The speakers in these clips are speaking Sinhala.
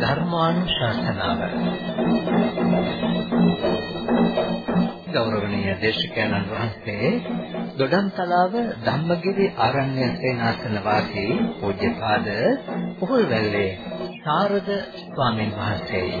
ධර්මානුශාසනාව ගෞරවනීය දේශකයන්න් වහන්සේ දොඩම්තලාව ධම්මගිරි ආරණ්‍ය සේනාසන වාසී පූජ්‍යපාද පොහොල්වැල්ලේ සාරද ස්වාමීන් වහන්සේයි.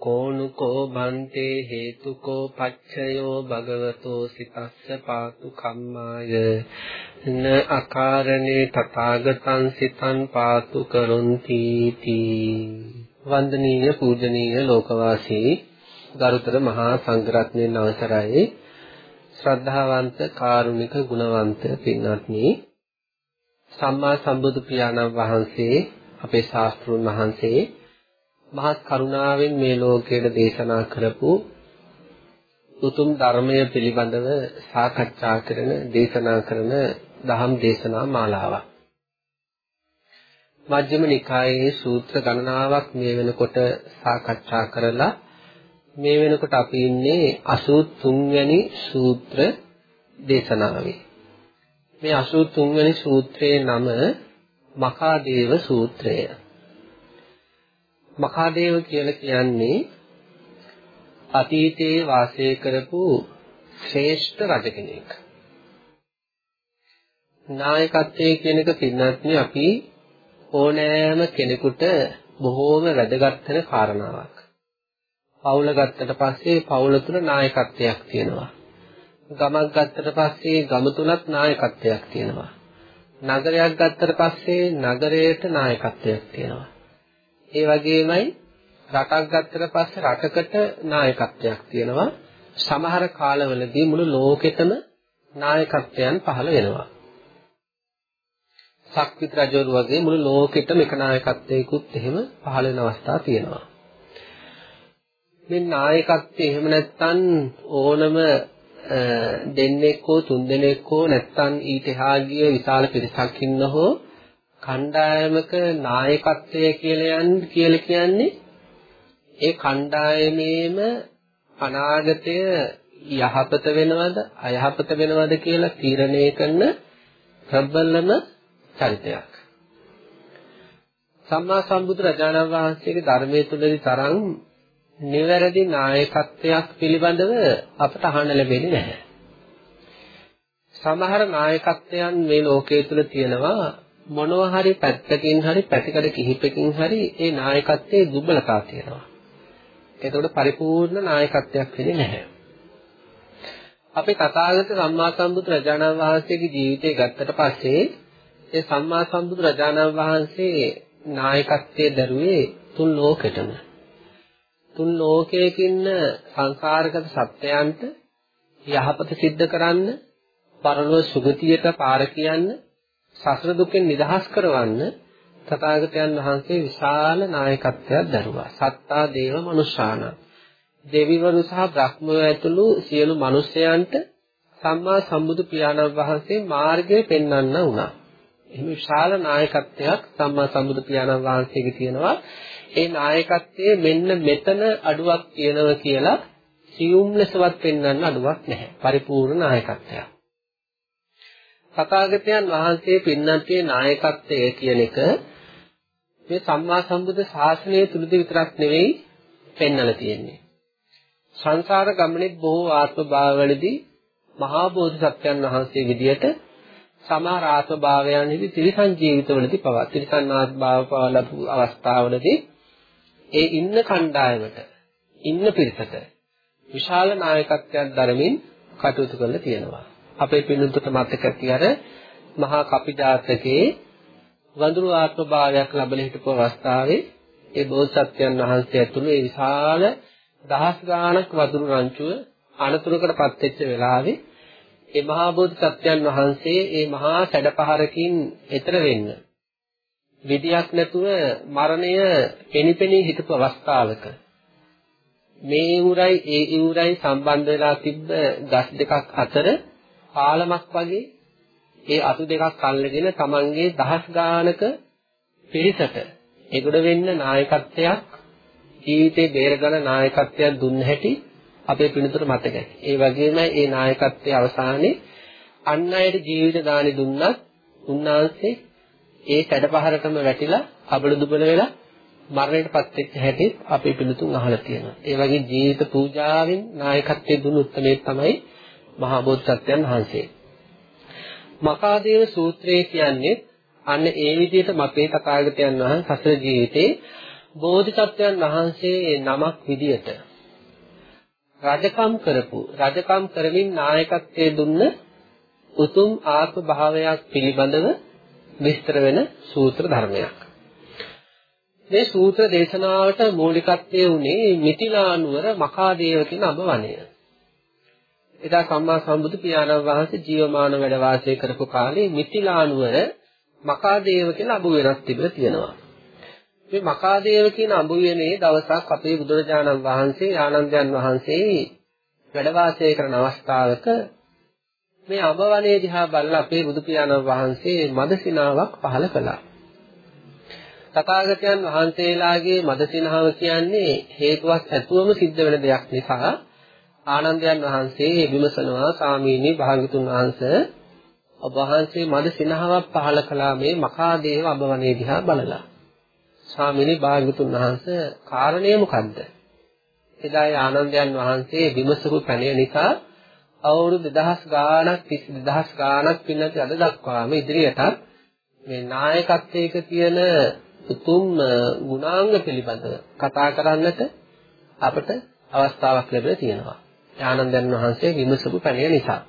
කෝනුකෝ භන්තේ හේතුකෝ පච්චයෝ භගවතෝ සිතස්ස පාතු කම්මාය. න අකාරණේ තථාගතං සිතං පාතු කරොන්ති තී වන්දනීය පූජනීය ලෝකවාසී ගරුතර මහා සංඝරත්නයන් අවසරයි. ශ්‍රද්ධාවන්ත කාරුණික ගුණවන්ත පින්වත්නි සම්මා සම්බුදු පියාණන් වහන්සේ අපේ ශාස්ත්‍රුන් වහන්සේ මහත් කරුණාවෙන් මේ ලෝකයට දේශනා කරපු උතුම් ධර්මය පිළිබඳව සාකච්ඡා කරන දේශනා කරන දහම් දේශනා මාලාවක්. මජ්ක්‍ධිම නිකායේ සූත්‍ර ගණනාවක් මේ වෙනකොට සාකච්ඡා කරලා මේ වෙනකොට අපි ඉන්නේ 83 වැනි සූත්‍ර දේශනාවේ. මේ 83 වැනි සූත්‍රයේ නම මකාදේව සූත්‍රය. මකාදේව කියලා කියන්නේ අතීතයේ වාසය කරපු ශ්‍රේෂ්ඨ රජ කෙනෙක්. නායකත්වයේ කියන එක පින්නත්නි අපි ඕනෑම කෙනෙකුට බොහෝම වැදගත් වෙන කාරණාවක්. පවුල ගත්තට පස්සේ පවුල තුල නායකත්වයක් තියෙනවා. ගමක් ගත්තට පස්සේ ගම තුලත් නායකත්වයක් තියෙනවා. නගරයක් ගත්තට පස්සේ නගරයට නායකත්වයක් තියෙනවා. ඒ වගේමයි රටක් ගත්තට පස්සේ රටකට නායකත්වයක් තියෙනවා. සමහර කාලවලදී මුළු ලෝකෙටම නායකත්වයන් පහළ වෙනවා. සක්විත රජවරු වගේ මුළු ලෝකෙටම එක නායකත්වයකුත් එහෙම පහළ වෙන අවස්ථා තියෙනවා. මේ නායකත්වය එහෙම නැත්නම් ඕනම දෙන්නෙක් හෝ තුන් දෙනෙක් හෝ නැත්නම් ඊට එහා ගිය විශාල පිරිසක් ඉන්නහෝ කණ්ඩායමක නායකත්වය කියලා යන්නේ කියලා කියන්නේ ඒ කණ්ඩායමේම අනාගතය යහපත වෙනවද අයහපත වෙනවද කියලා තීරණය කරන ප්‍රබලම චරිතයක්. සම්මා සම්බුදු රජාණන් වහන්සේගේ ධර්මයේ තුලදී තරම් නිවැරදි නායකත්වයක් පිළිබඳව අපට අහන්න ලැබෙන්නේ නැහැ. සමහර නායකත්වයන් මේ ලෝකයේ තුල තියෙනවා මොනවා හරි පැත්තකින් හරි පැතිකඩ කිහිපකින් හරි ඒ නායකත්වයේ දුබලතා තියෙනවා. එතකොට පරිපූර්ණ නායකත්වයක් වෙන්නේ නැහැ. අපේ තථාගත සම්මා සම්බුදු රජාණන් වහන්සේගේ ජීවිතය ගත්තට පස්සේ ඒ සම්මා සම්බුදු රජාණන් වහන්සේ නායකත්වයේ දරුවේ තුන් ලෝකෙටම. තුන් ලෝකයකින් සංසාරගත සත්‍යයන්ට යහපත සිද්ධ කරන්න, පරලොව සුගතියට පාර කියන්න, සසර දුකෙන් නිදහස් කරවන්න තථාගතයන් වහන්සේ විශාල නායකත්වයක් දරුවා. සත්තා දේව මනුෂ්‍යාන. දෙවිවරු සහ බ්‍රහ්මයෝ ඇතුළු සියලු මිනිසයන්ට සම්මා සම්බුදු පියාණන් වහන්සේ මාර්ගය පෙන්වන්න වුණා. එහෙම විශාල නායකත්වයක් සම්මා සම්බුදු පියාණන් වහන්සේගේ තියෙනවා. ඒ නායකත්වයේ මෙන්න මෙතන අඩුවක් තියෙනවා කියලා සියුම් ලෙසවත් පෙන්වන්න අඩුවක් නැහැ. පරිපූර්ණ නායකත්වයක්. තථාගතයන් වහන්සේ පින්නන්තේ නායකත්වය කියන එක මේ සම්මා සම්බුද්ධ ශාසනය තුලදී විතරක් නෙවෙයි පෙන්වලා තියෙන්නේ. සංසාර ගමනේ බොහෝ ආත්ම භාවවලදී මහා බෝධිසත්වයන් වහන්සේ විදියට සමහර ආත්ම භාවයන්හිදී ත්‍රිසං ජීවිතවලදී පවා ත්‍රිසං ආත්ම භාව පවලපු අවස්ථාවලදී ඒ ඉන්න කණ්ඩායමට ඉන්න පිරිසට විශාල නායකත්වයක් දරමින් කටයුතු කරලා තියෙනවා. අපේ පින්නතුට මතක ඇති අර මහා කපිජාතකේ වඳුරු ආත්ම භාවයක් ලැබෙන හිටපු අවස්ථාවේ ඒ බෝසත්යන් වහන්සේ ඇතුළු ඒ විශාල දහස් ගාණක් වඳුරු රංචුව අනතුරකටපත් වෙච්ච වෙලාවේ ඒ මහා බෝධිසත්වයන් වහන්සේ ඒ මහා සැඩපහරකින් එතර වෙන්න විදියක් නැතුව මරණය පෙනිපෙනී හිටපු අවස්ථාවක මේ ඉවුරයි ඒ ඉවුරයි සම්බන්ධ වෙලා තිබ්බ ගස් දෙකක් අතර පාලමක් වගේ ඒ අතු දෙකක් අල්ලගෙන තමන්ගේ දහස් ගානක පිරිසට එගොඩ වෙන්න නායකත්වයක් ජීවිතේ බේරගන්න නායකත්වයක් දුන්න හැටි අපේ පිළිතුර මතකයි. ඒ වගේම ඒ නායකත්වයේ අවසානයේ අන් අයට ජීවිත දානි දුන්නත් උන්වහන්සේ ඒ කඩපහරටම වැටිලා අබල දුබල වෙලා මරණයටපත් වෙච්ච හැටි අපේ පිළිතුන් අහලා තියෙනවා. ඒ වගේ ජීවිත පූජාවෙන් නායකත්වයේ දුන්නු උත්මේ තමයි මහා බෝධිසත්වයන් වහන්සේ. මකාදේව සූත්‍රය කියන්නේ අන්න ඒ විදිහට මපේ තථාගතයන් වහන්සේ සසර ජීවිතේ බෝධිසත්වයන් වහන්සේ නමක් විදියට රජකම් කරපු රජකම් කරමින් නායකත්වයේ දුන්න උතුම් ආත්ම භාවයක් පිළිබඳව විස්තර වෙන සූත්‍ර ධර්මයක්. මේ සූත්‍ර දේශනාවට මූලිකත්වයේ උනේ මිතිලානුවර මකාදේව කියන අබ වනය. එදා සම්මා සම්බුදු පියාණන් වහන්සේ ජීවමාන වැඩ වාසය කරපු කාලේ මිතිලානුවර මකාදේව කියලා අඹ වෙනස් තිබිලා තියෙනවා. මේ මකාදේව කියන අඹ වෙනේ දවසක් අපේ බුදුරජාණන් වහන්සේ ආනන්දයන් වහන්සේ වැඩ වාසය කරන අවස්ථාවක මේ අඹ වනයේ දිහා බලලා අපේ බුදු පියාණන් වහන්සේ මදසිනාවක් පහල කළා. තථාගතයන් වහන්සේලාගේ මදසිනාව කියන්නේ හේතුවක් ඇතුවම සිද්ධ වෙන දෙයක් නිසා ආනන්දයන් වහන්සේ විමසනවා සාමීනි භාගතුන් වහන්සේ ඔබ වහන්සේ මද සිනහවක් පහල කළා මේ මකාදේව අබවනේ දිහා බලලා. ස්වාමීනි භාග්‍යතුන් වහන්සේ කාරණය මොකද්ද? එදායි ආනන්දයන් වහන්සේ විමසපු පැනය නිසා අවුරුදු 2000 ගාණක් 20000 ගාණක් පින්නත් අද දක්වාම ඉදිරියටත් මේ නායකත්වයක තියෙන උතුම් ගුණාංග පිළිබඳව කතා කරන්නට අපට අවස්ථාවක් ලැබෙලා තියෙනවා. ආනන්දයන් වහන්සේ විමසපු පැනය නිසා.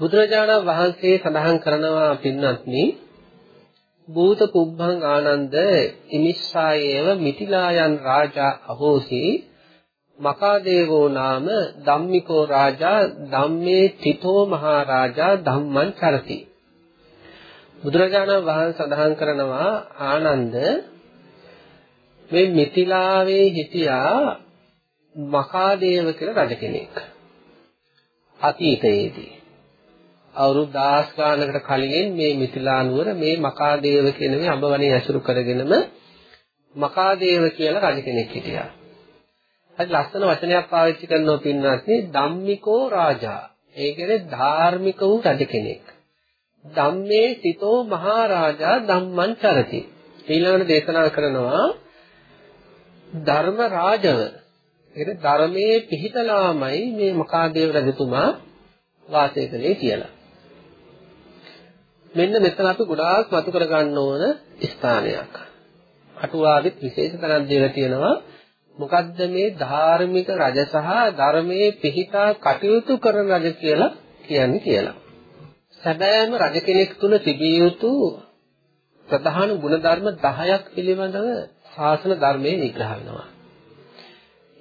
බුදුරජාණන් වහන්සේ සඳහන් කරනවා පින්වත්නි භූත පුබ්බං ආනන්ද ඉමිස්සායේව මිතිලායන් රාජා අහෝසි මකාදේවෝ නාම ධම්මිකෝ රාජා ධම්මේ තිතෝ මහරජා ධම්මං කරති බුදුරජාණන් වහන්සේ සඳහන් කරනවා ආනන්ද මේ මිතිලාවේ හිටියා මකාදේව කියලා රජ කෙනෙක් අතීතයේදී අවුරුදු 10 ගානකට කලින් මේ මිතිලානුවර මේ මකාදේව කියන මේ අඹවණේ ඇසුරු කරගෙනම මකාදේව කියලා රජ කෙනෙක් හිටියා. හරි ලස්සන වචනයක් පාවිච්චි කරනවා පින්වත්නි ධම්මිකෝ රාජා. ඒ කියන්නේ ධාර්මික වූ රජ කෙනෙක්. ධම්මේ සිතෝ මහරජා ධම්මං චරති. ඊළඟට දේශනා කරනවා ධර්ම රාජව. ඒ ධර්මයේ පිහිටලාමයි මේ මකාදේව රජතුමා වාසය කළේ කියලා. මෙන්න මෙතන අපි ගොඩාක් මතු කර ගන්න ඕන ස්ථානයක්. අටුවාවෙත් විශේෂ තැනක් දීලා තියෙනවා. මොකද්ද මේ ධාර්මික රජ සහ ධර්මයේ පිහිටා කටයුතු කරන රජ කියලා කියන්නේ කියලා. සැබෑම රජ කෙනෙක් තුල තිබිය යුතු ප්‍රධාන ගුණධර්ම 10ක් පිළිබඳව ශාසන ධර්මයේ විග්‍රහ වෙනවා.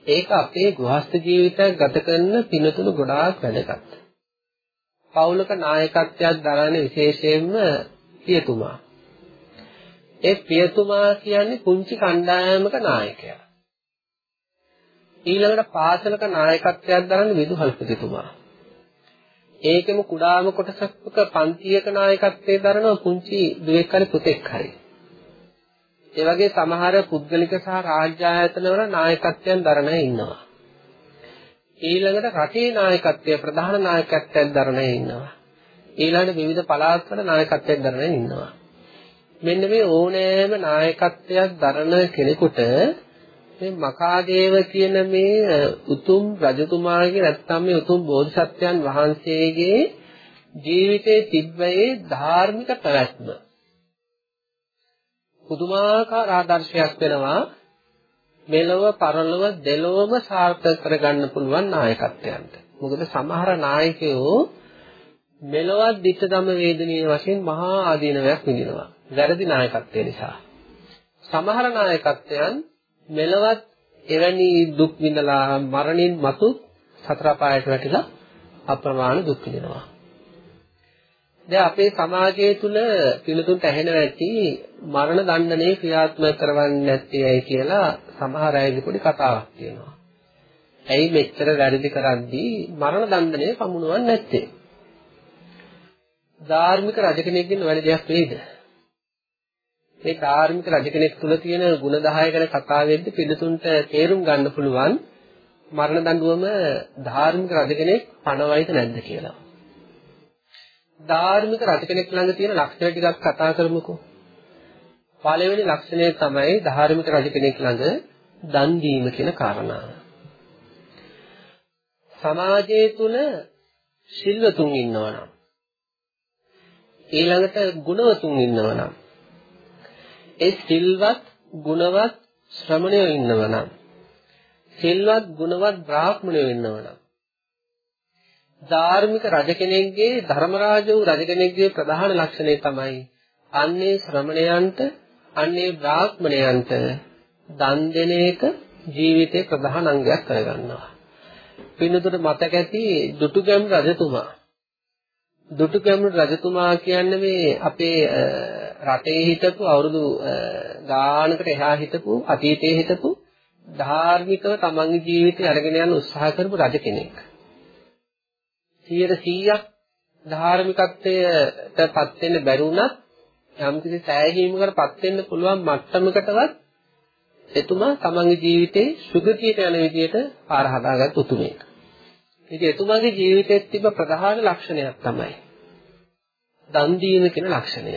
ඒක අපේ ගෘහස්ත ජීවිතය ගත කරන පිනතුණු ගොඩාක් වැදගත්. පෞලක නායකත්වයක් දරන විශේෂයෙන්ම පියතුමා. ඒ පියතුමා කියන්නේ පුංචි කණ්ඩායමක නායකයා. ඊළඟට පාසලක නායකත්වයක් දරන විදුහල්පතිතුමා. ඒකෙම කුඩාම කොටසක පන්තියක නායකත්වයේ දරන පුංචි දුවෙක් හරි පුතෙක් හරි. ඒ වගේ සමහර පුද්ගලික සහ රාජ්‍ය ආයතනවල නායකත්වයන් දරන ඉන්නවා. ඊළඟට රටේ නායකත්වය ප්‍රධාන නායකත්වයක් දරන අය ඉන්නවා. ඊළඟට විවිධ පළාත්වල නායකත්වයක් දරන අය ඉන්නවා. මෙන්න මේ ඕනෑම නායකත්වයක් දරන කෙනෙකුට මේ මකාදේව කියන මේ උතුම් රජතුමාගේ නැත්නම් මේ උතුම් බෝධිසත්වයන් වහන්සේගේ ජීවිතයේ තිබ්බේ ධාර්මික පැවැත්ම පුදුමාකාර ආදර්ශයක් වෙනවා මෙලොව පරලොව දෙලොවම සාර්ථක කරගන්න පුළුවන් නායකත්වයන්ට. මොකද සමහර නායකයෝ මෙලොවත් ධිට ධම වේදනීය වශයෙන් මහා ආදීනවයක් විඳිනවා. වැරදි නායකත්වය නිසා. සමහර නායකත්වයන් මෙලොවත් එවැනි දුක් විඳලා මරණින් මතු සතර පායට වැටිලා අප්‍රමාණ දුක් විඳිනවා. දැන් අපේ සමාජය තුල පිළිතුන්ට ඇහෙනවා ඇති මරණ දඬනය ක්‍රියාත්මක කරවන්නේ නැත්තේ ඇයි කියලා සමහර අයගේ පොඩි කතාවක් තියෙනවා. ඇයි මෙච්චර වැරදි කරද්දී මරණ දඬනය පමුණුවන්නේ නැත්තේ? ධාර්මික රජ කෙනෙක්ගෙන් වැඩි දෙයක් වෙයිද? මේ ධාර්මික රජ කෙනෙක් තුල තියෙන ಗುಣ 10 ගැන කතා වෙද්දී පිළිතුන්ට තේරුම් ගන්න පුළුවන් මරණ දඬුවම ධාර්මික රජ කෙනෙක් පණවයිද නැද්ද කියලා. ධාර්මික රජ කෙනෙක් ළඟ තියෙන ලක්ෂණ ටිකක් කතා කරමුකෝ. පළවෙනි ලක්ෂණය තමයි ධාර්මික රජ කෙනෙක් ළඟ දන් දීම කියන කාරණාව. සමාජය තුල සිල්වතුන් ඉන්නවනම් ඊළඟට ගුණවතුන් ඉන්නවනම් ඒ සිල්වත් ගුණවත් ශ්‍රමණයෝ ඉන්නවනම් සිල්වත් ගුණවත් බ්‍රාහ්මණයෝ ඉන්නවනම් ධාර්මික රජ කෙනෙක්ගේ ධර්මරාජ වූ රජ කෙනෙක්ගේ ප්‍රධාන ලක්ෂණය තමයි අන්නේ ශ්‍රමණයන්ට අන්නේ බ්‍රාහ්මණයන්ට දන් දෙන එක ජීවිතේ ප්‍රධාන අංගයක් කරගන්නවා. පින්නතුට මතක ඇති දුටුගැමුණු රජතුමා. දුටුගැමුණු රජතුමා කියන්නේ මේ අපේ රටේ හිටපු අවුරුදු ගානකට එහා හිටපු අතීතයේ හිටපු ධාර්මිකව තමන්ගේ ජීවිතය අරගෙන යන උත්සාහ කරපු රජ කෙනෙක්. 100%ක් ධාර්මිකත්වයටපත් වෙන්න බැරි වුණත් යම්කිසි සෑහීමකටපත් වෙන්න පුළුවන් මට්ටමකටවත් එතුමා තමන්ගේ ජීවිතේ සුගතියට යන විදිහට පාර හදාගත් උතුමෙක්. ඉතින් එතුමාගේ ජීවිතයේ තිබ්බ ප්‍රධාන ලක්ෂණයක් තමයි දන් දීම කියන ලක්ෂණය.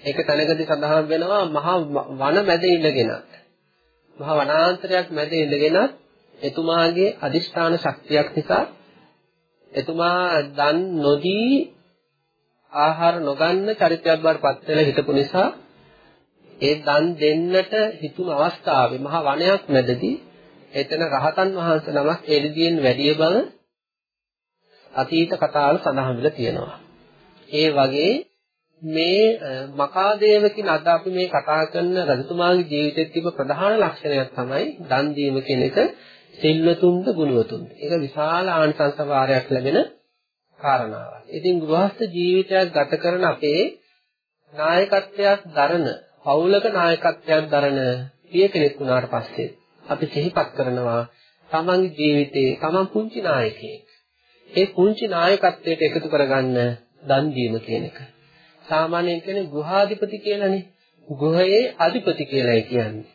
ඒක තැනකදී සඳහන් වෙනවා මහා වන මැද ඉඳගෙන මහා වනාන්තරයක් මැද ඉඳගෙන එතුමාගේ අදිෂ්ඨාන ශක්තියක් නිසා එතුමා දන් නොදී ආහාර නොගන්න චරිතයක් බවට පත් වෙලා හිටපු නිසා ඒ දන් දෙන්නට හිතුන අවස්ථාවේ මහා වනයක් මැදදී එතන රහතන් වහන්සේ නමක් එළිදීන් වැඩි බව අතීත කතාවල සඳහන් වෙලා තියෙනවා. ඒ වගේ මේ මකාදේව කියන අද අපි මේ කතා කරන රජතුමාගේ ජීවිතයේ තිබ්බ ප්‍රධාන ලක්ෂණයක් තමයි දන් දීම කියන එක සිල්වතුන්ද ගුණවතුන්ද. ඒක විශාල ආනිසංස වාරයක් ලැබෙන කාරණාවක්. ඉතින් ගෘහස්ත ජීවිතයක් ගත කරන අපේ නායකත්වයක් දරන, පෞලක නායකත්වයක් දරන පිය කෙනෙක් වුණාට පස්සේ අපි සිහිපත් කරනවා තමන්ගේ ජීවිතේ තමන් පුංචි නායකයෙක්. ඒ පුංචි නායකත්වයට එකතු කරගන්න දන් දීම කියන එක. සාමාන්‍යයෙන් කියන්නේ ගෘහාධිපති කියලානේ. ගෘහයේ අධිපති කියලායි කියන්නේ.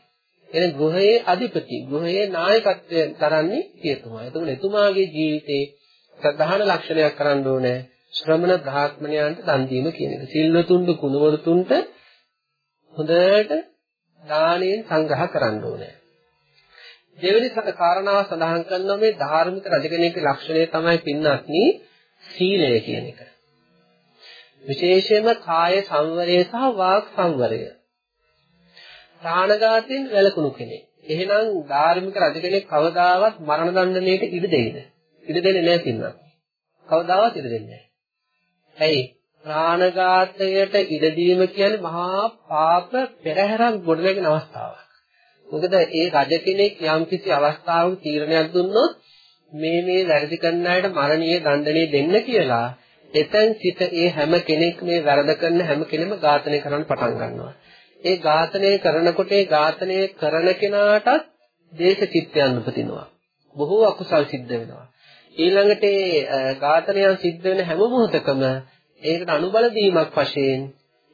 එන ගෘහයේ අධිපති ගෘහයේ නායකත්වය කරන්නේ එතුමා. එතකොට එතුමාගේ ජීවිතේ ප්‍රධාන ලක්ෂණයක් කරන්න ඕනේ ශ්‍රමණ බ්‍රාහ්මණයන්ට දන් දීම කියන එක. සිල්වතුන්ට කුණවතුන්ට හොඳට දාණයෙන් සංග්‍රහ කරන්න ඕනේ. දෙවෙනි කාරණාව සඳහන් කරනවා මේ ධාර්මික රජකෙනෙකුගේ ලක්ෂණය තමයි පින්වත්නි සීලය කියන එක. විශේෂයෙන්ම කාය සංවරය සහ වාක් සංවරය. ප්‍රාණඝාතයෙන් වැළකුණු කෙනෙක්. එහෙනම් ධාර්මික රජ කෙනෙක් කවදාවත් මරණ දඬුවමට ඉඩ දෙයිද? ඉඩ දෙන්නේ නැහැ පින්නම්. කවදාවත් ඉඩ දෙන්නේ නැහැ. ඇයි? ප්‍රාණඝාතයට ඉඩ දීම කියන්නේ මහා පාප පෙරහැරක් ගොඩනැගෙන අවස්ථාවක්. මොකද ඒ රජ කෙනෙක් යම්කිසි අවස්ථාවක තීරණයක් දුන්නොත් මේ මේ වැරදි කරන අයට මරණීය දඬුවම දෙන්න කියලා එතෙන් සිට ඒ හැම කෙනෙක් මේ වැරද කරන හැම කෙනෙම ඝාතනය කරන්න පටන් ගන්නවා. ඒ ඝාතනය කරනකොට ඒ ඝාතනය කරන කෙනාටත් දේශ චිත්තයන් උපදිනවා. බොහෝ අකුසල් සිද්ධ වෙනවා. ඊළඟට ඒ ඝාතනයන් සිද්ධ වෙන හැම මොහොතකම ඒකට අනුබල දීමක් වශයෙන්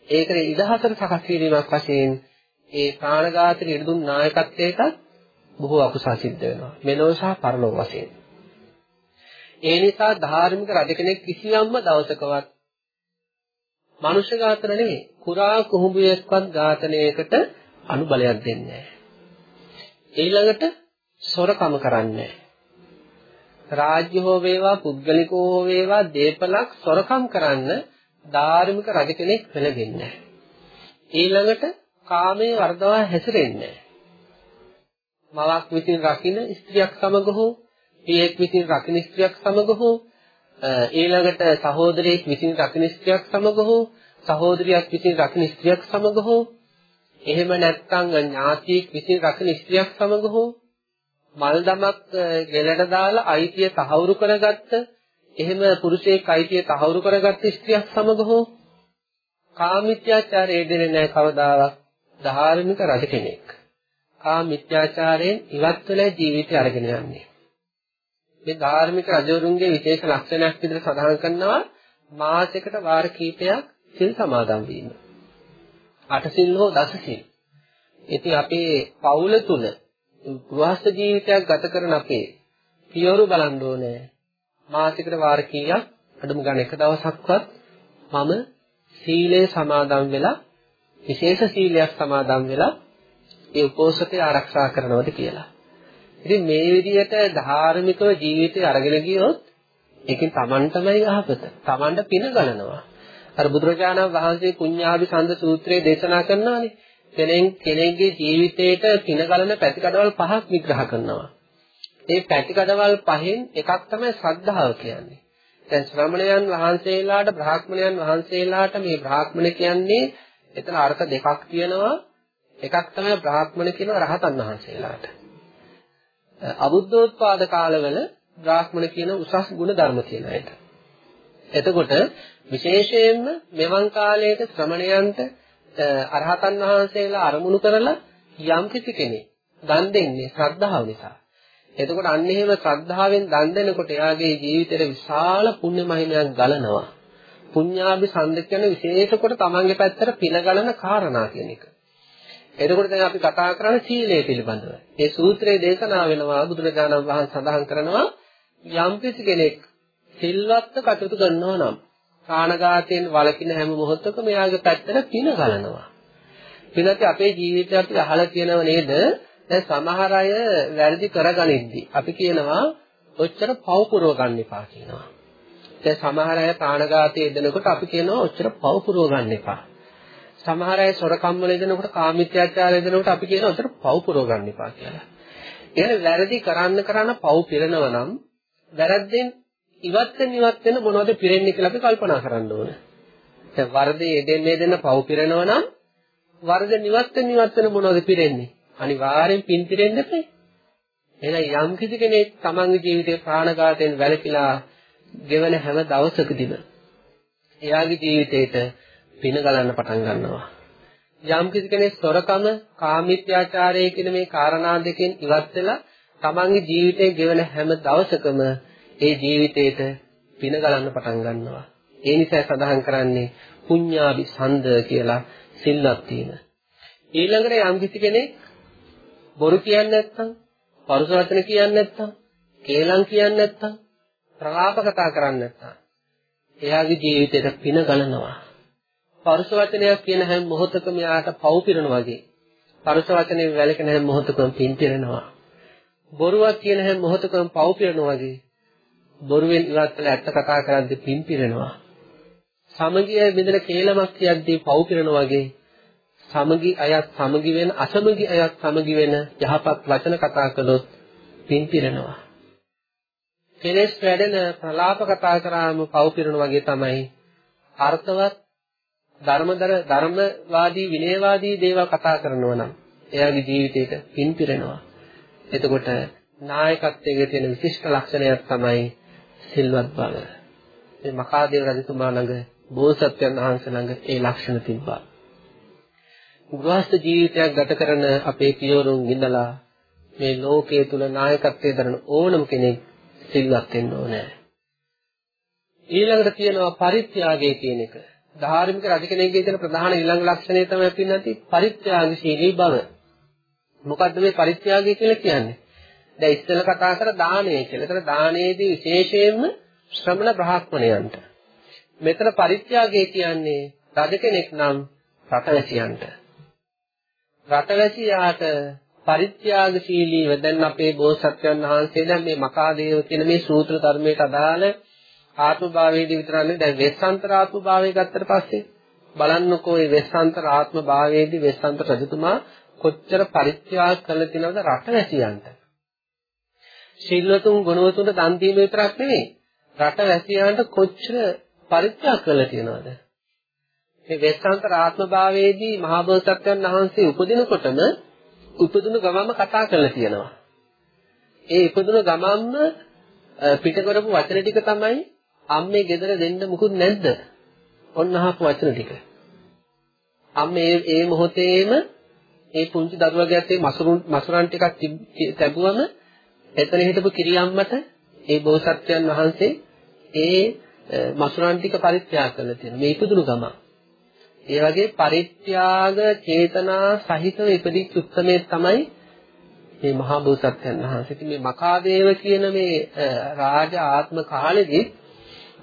ඒකට ඉදහසට සකස් කිරීමක් වශයෙන් ඒ ප්‍රාණඝාතන ඉදුම් නායකත්වයටත් බොහෝ අකුසල් සිද්ධ වෙනවා. මෙලොව සහ පරලොව වශයෙන්. ඒ නිසා ධාර්මික රජ කෙනෙක් කිසියම්ම දවසකවත් මනුෂ්‍ය ඝාතන නෙවෙයි කුරා කුහුඹුවෙක්වත් ඝාතනයකට අනුබලයක් දෙන්නේ නැහැ. ඊළඟට සොරකම කරන්නේ රාජ්‍ය හෝ වේවා පුද්ගලිකෝ හෝ වේවා දීපලක් සොරකම් කරන්න ධාර්මික රජ කෙනෙක් පෙළෙන්නේ ඊළඟට කාමයේ වර්ධවා හැසිරෙන්නේ මවක් විසින් රකින්න ස්ත්‍රියක් සමග හෝ පියෙක් විසින් රකින්න ස්ත්‍රියක් සමග හෝ ඊළඟට සහෝදරයෙක් විසින් රකින්න ස්ත්‍රියක් සමග හෝ සහෝදරියක් විසින් රකින්න ස්ත්‍රියක් සමග හෝ එහෙම නැත්නම් ඥාතියෙක් විසින් රකින්න ස්ත්‍රියක් සමග හෝ මල් දමක් ගෙලට දාලා අයිතිය තහවුරු කරගත්ත එහෙම පුරුෂයෙක් අයිතිය තහවුරු කරගත්ත ස්ත්‍රියක් සමග හෝ කාමිත්‍යාචාරයේ දෙන්නේ නැහැ කවදාවත් ධාර්මික රජ කෙනෙක්. කාමිත්‍යාචාරයෙන් ඉවත් වෙලා ජීවිතය අරගෙන යන්නේ. මේ ධාර්මික රජවරුන්ගේ විශේෂ ලක්ෂණයක් විදිහට සඳහන් කරනවා මාසයකට වාර කීපයක් සිල් සමාදන් වීම. අටසිල් හෝ දසසිල්. ඉතින් අපේ පවුල තුල ගෘහස්ත ජීවිතයක් ගත කරන අපේ පියවරු බලන්න ඕනේ. මාසිකට වාර කීයක් අඩුම ගන්න එක දවසක්වත් මම සීලය සමාදන් වෙලා විශේෂ සීලයක් සමාදන් වෙලා ඒ උපෝසතය ආරක්ෂා කරනවද කියලා. ඉතින් මේ විදිහට ධාර්මිකව ජීවිතය අරගෙන ගියොත් ඒකෙන් Taman තමයි යහපත. Tamanට පින ගලනවා. අර බුදුරජාණන් වහන්සේ පුඤ්ඤාභි සඳ සූත්‍රයේ දේශනා කරනවානේ. කෙනෙක් කෙනෙක්ගේ ජීවිතේට පින ගලන පැතිකඩවල් පහක් විග්‍රහ කරනවා. ඒ පැතිකඩවල් පහෙන් එකක් තමයි ශ්‍රද්ධාව කියන්නේ. දැන් ශ්‍රමණයන් වහන්සේලාට බ්‍රාහ්මණයන් වහන්සේලාට මේ බ්‍රාහ්මණ කියන්නේ එතන අර්ථ දෙකක් තියෙනවා. එකක් තමයි බ්‍රාහ්මණ කියන රහතන් වහන්සේලාට. අබුද්ධෝත්පාද කාලවල බ්‍රාහ්මණ කියන උසස් ගුණ ධර්ම තියෙන අයට. එතකොට විශේෂයෙන්ම මෙවන් කාලයක ශ්‍රමණයන්ට අරහතන් වහන්සේලා අරමුණු කරලා යම් කිසි කෙනෙක් දන් දෙන්නේ ශ්‍රද්ධාව නිසා. එතකොට අන්න එහෙම ශ්‍රද්ධාවෙන් දන් දෙනකොට එයාගේ ජීවිතේට විශාල පුණ්‍ය මහිමයක් ගලනවා. පුඤ්ඤාභි සම්ද කියන විශේෂ කොට තමන්ගේ පැත්තට පින ගලන කාරණා කියන එක. එතකොට දැන් අපි කතා කරන්නේ සීලය පිළිබඳව. ඒ සූත්‍රයේ දේශනා වෙනවා බුදුරජාණන් වහන්සේ සඳහන් කරනවා යම් කෙනෙක් සිල්වත්ව කටයුතු කරනවා නම් ප්‍රාණඝාතයෙන් වළකින හැම මොහොතකම එයාගේ පැත්තට පින ගලනවා. පිනත් අපේ ජීවිතය අපි අහලා තියෙනව නේද? දැන් සමහර අය වැරදි කරගනිද්දී අපි කියනවා ඔච්චර පව් පුරව ගන්න එපා කියනවා. දැන් සමහර අය ප්‍රාණඝාතයේ දෙනකොට අපි කියනවා ඔච්චර පව් පුරව ගන්න එපා. සමහර අය සොරකම් වල දෙනකොට කාමීත්‍යාචාරය දෙනකොට අපි කියනවා ඔච්චර පව් පුරව ගන්න එපා කියලා. එහෙනම් වැරදි කරන්න කරන්න පව් පිරෙනවා නම් වැරද්දෙන් ඉවත් වෙන ඉවත් වෙන මොනවද පිරෙන්නේ කියලා අපි කල්පනා කරන්න ඕන. දැන් වර්ධේ දෙන්නේ දෙන්න පව් පිරෙනවා නම් වර්ධ නිවත් වෙන ඉවත් වෙන මොනවද පිරෙන්නේ? අනිවාර්යෙන් පින් පිරෙන්න එපේ. එහෙනම් යම් කිසි කෙනෙක් තමන්ගේ ජීවිතේ ප්‍රාණඝාතයෙන් වැළකීලා ගෙවන හැම දවසකදීම එයාගේ ජීවිතේට පින ගලන්න පටන් ගන්නවා. යම් කිසි කෙනෙක් සොරකම, කාමීත්‍යාචාරය කියන මේ කාරණා දෙකෙන් ඉවත් වෙලා තමන්ගේ ජීවිතේ ගෙවන හැම දවසකම ඒ ජීවිතේට පින ගලන්න පටන් ගන්නවා. ඒ නිසා සඳහන් කරන්නේ පුඤ්ඤාභි සන්ද කියලා සිල්වත් වීම. ඊළඟට යම් කිසි කෙනෙක් බොරු කියන්නේ නැත්නම්, පරුස වචන කියන්නේ නැත්නම්, කේලම් කියන්නේ නැත්නම්, ප්‍රලාප කතා කරන්නේ නැත්නම්, එයාගේ ජීවිතේට පින ගලනවා. පරුස වචනයක් කියන හැම මොහොතකම යාට පව් පිරෙනවා වගේ. පරුස වචනේ වැළකෙන හැම මොහොතකම පින් පිරෙනවා. බොරුවක් කියන හැම මොහොතකම පව් පිරෙනවා වගේ. බොරුවෙන් ඉවත් වෙලා ඇත්ත කතා කරද්දී පින් පිරෙනවා. සමගිය බෙදෙන කේලමක් කියද්දී පව් පිරෙනවා වගේ සමගි අයත් සමගි වෙන අසමගි අයත් සමගි වෙන යහපත් වචන කතා කළොත් පින් පිරෙනවා. කෙලෙස් වැඩෙන ප්‍රලාප කතා කරාම පව් පිරෙනවා වගේ තමයි අර්ථවත් ධර්මදර ධර්මවාදී විනයවාදී දේවල් කතා කරනවා නම් එයාගේ ජීවිතේට පින් පිරෙනවා. එතකොට නායකත්වයේ තියෙන විශිෂ්ට ලක්ෂණයක් තමයි සිල්වත් බව. මේ මකාදේව රජතුමා ළඟ බෝසත්යන් වහන්සේ ළඟ ඒ ලක්ෂණ තිබ්බා. ගෘහස්ත ජීවිතයක් ගත කරන අපේ පියවරුන් ඉඳලා මේ ලෝකයේ තුල නායකත්වයේ දරන ඕනම කෙනෙක් සිල්වත් වෙන්න ඕනේ. ඊළඟට තියෙනවා පරිත්‍යාගය කියන එක. ධාර්මික රජ කෙනෙක්ගේ තියෙන ප්‍රධාන ඊළඟ ලක්ෂණය තමයි පින්නති පරිත්‍යාගශීලී බව. මොකද්ද මේ පරිත්‍යාගය කියලා කියන්නේ? දැන් ඉස්සෙල්ලා කතා කර දානය කියලා. ඒතර දානයේදී විශේෂයෙන්ම ශ්‍රමණ බ්‍රාහ්මණයන්ට. මෙතන පරිත්‍යාගය කියන්නේ රජ කෙනෙක් නම් රටවැසියන්ට. රටවැසියාට පරිත්‍යාගශීලීව දැන් අපේ බෝසත්යන් වහන්සේ දැන් මේ මකාදේව කියන මේ සූත්‍ර ධර්මයට අදාළ ආත්මභාවයේදී විතරන්නේ දැන් වෙස්සන්තර ආත්මභාවය ගත්තට පස්සේ බලන්නකෝ මේ වෙස්සන්තර ආත්මභාවයේදී වෙස්සන්තර රජතුමා කොච්චර පරිත්‍යාග කළ තියෙනවද රටවැසියන්ට? ශීලවතුන් ගුණවතුන්ට දන් දීම විතරක් නෙවෙයි රටවැසියන්ට කොච්චර පරිත්‍යාග කළා තියෙනවද මේ වෙස්සන්තර ආත්මභාවයේදී මහා බෝසත්යන් වහන්සේ උපදිනකොටම උපදුණු ගමම්ම කතා කරලා තියෙනවා. ඒ ඉපදුණු ගමම්ම පිට කරපු වචන ටික තමයි අම්මේ ගෙදර දෙන්න මුකුත් නැද්ද? ඔන්න අහපු වචන ටික. අම්මේ ඒ මොහොතේම ඒ පුංචි දරුවගේ අතේ මසුරුන් මසුරන් ටිකක් තැබුවම එතන හිටපු කිරියම්මට ඒ බෝසත්යන් වහන්සේ ඒ මසුරන් ටික පරිත්‍යාග කළා තියෙනවා. මේ ඉපදුණු ගමන්. ඒ වගේ පරිත්‍යාග චේතනා සහිතව ඉපදිච්ච උත්මේ තමයි මේ මහා බෝසත්යන් වහන්සේ. ඉතින් මේ මකාදේව කියන මේ රාජ ආත්ම කාලෙදී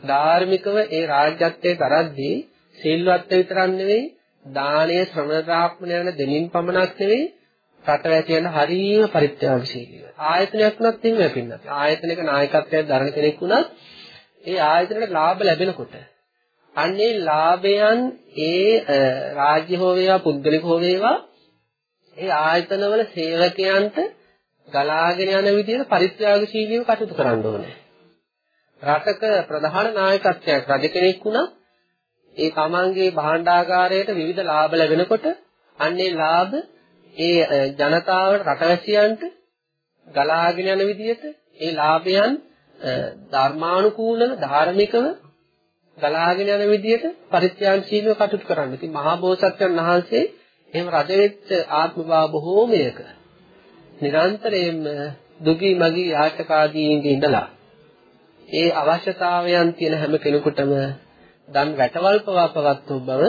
ධාර්මිකව ඒ රාජ්‍යත්වයේ කරද්දී සිල්වත් විතරක් නෙවෙයි දානීය ශ්‍රමණාත්මන යන දෙමින් පමණක් නෙවෙයි රටවැසියන් හරීම පරිත්‍යාගශීලීව. ආයතනයක් නැත් එහෙම වෙපින්නත්. ආයතනයක නායකත්වයක් දරන කෙනෙක් වුණත් ඒ ආයතනයට ලාභ ලැබෙනකොට අන්නේ ලාභයන් ඒ රාජ්‍ය හෝ වේවා පුද්ගලික හෝ වේවා ඒ ආයතනවල සේවකයන්ට ගලාගෙන යන විදිහට පරිත්‍යාගශීලීව කටයුතු කරන්න ඕනේ. රටක ප්‍රධාන නායකත්වයක් රජ කෙනෙක් වුණා ඒ තමන්ගේ භාණ්ඩාගාරයට විවිධ ලාභ ලැබෙනකොට අන්නේ ලාභ ඒ ජනතාවට රටවැසියන්ට ගලාගෙන යන විදිහට ඒ ලාභයන් ධර්මානුකූලව ධාර්මිකව ගලාගෙන යන විදිහට පරිත්‍යාගශීලීව කටයුතු කරන්න. ඉතින් මහා බෝසත්යන් වහන්සේ එහෙම රජ වෙච්ච ආත්මභාව බොහෝමයක නිරන්තරයෙන්ම දුගී මගී යාචකාදීන්ගේ ඉඳලා ඒ අවශ්‍යතාවයන් තියෙන හැම කෙනෙකුටම දන් වැටවල් පවා පවත්වපු බව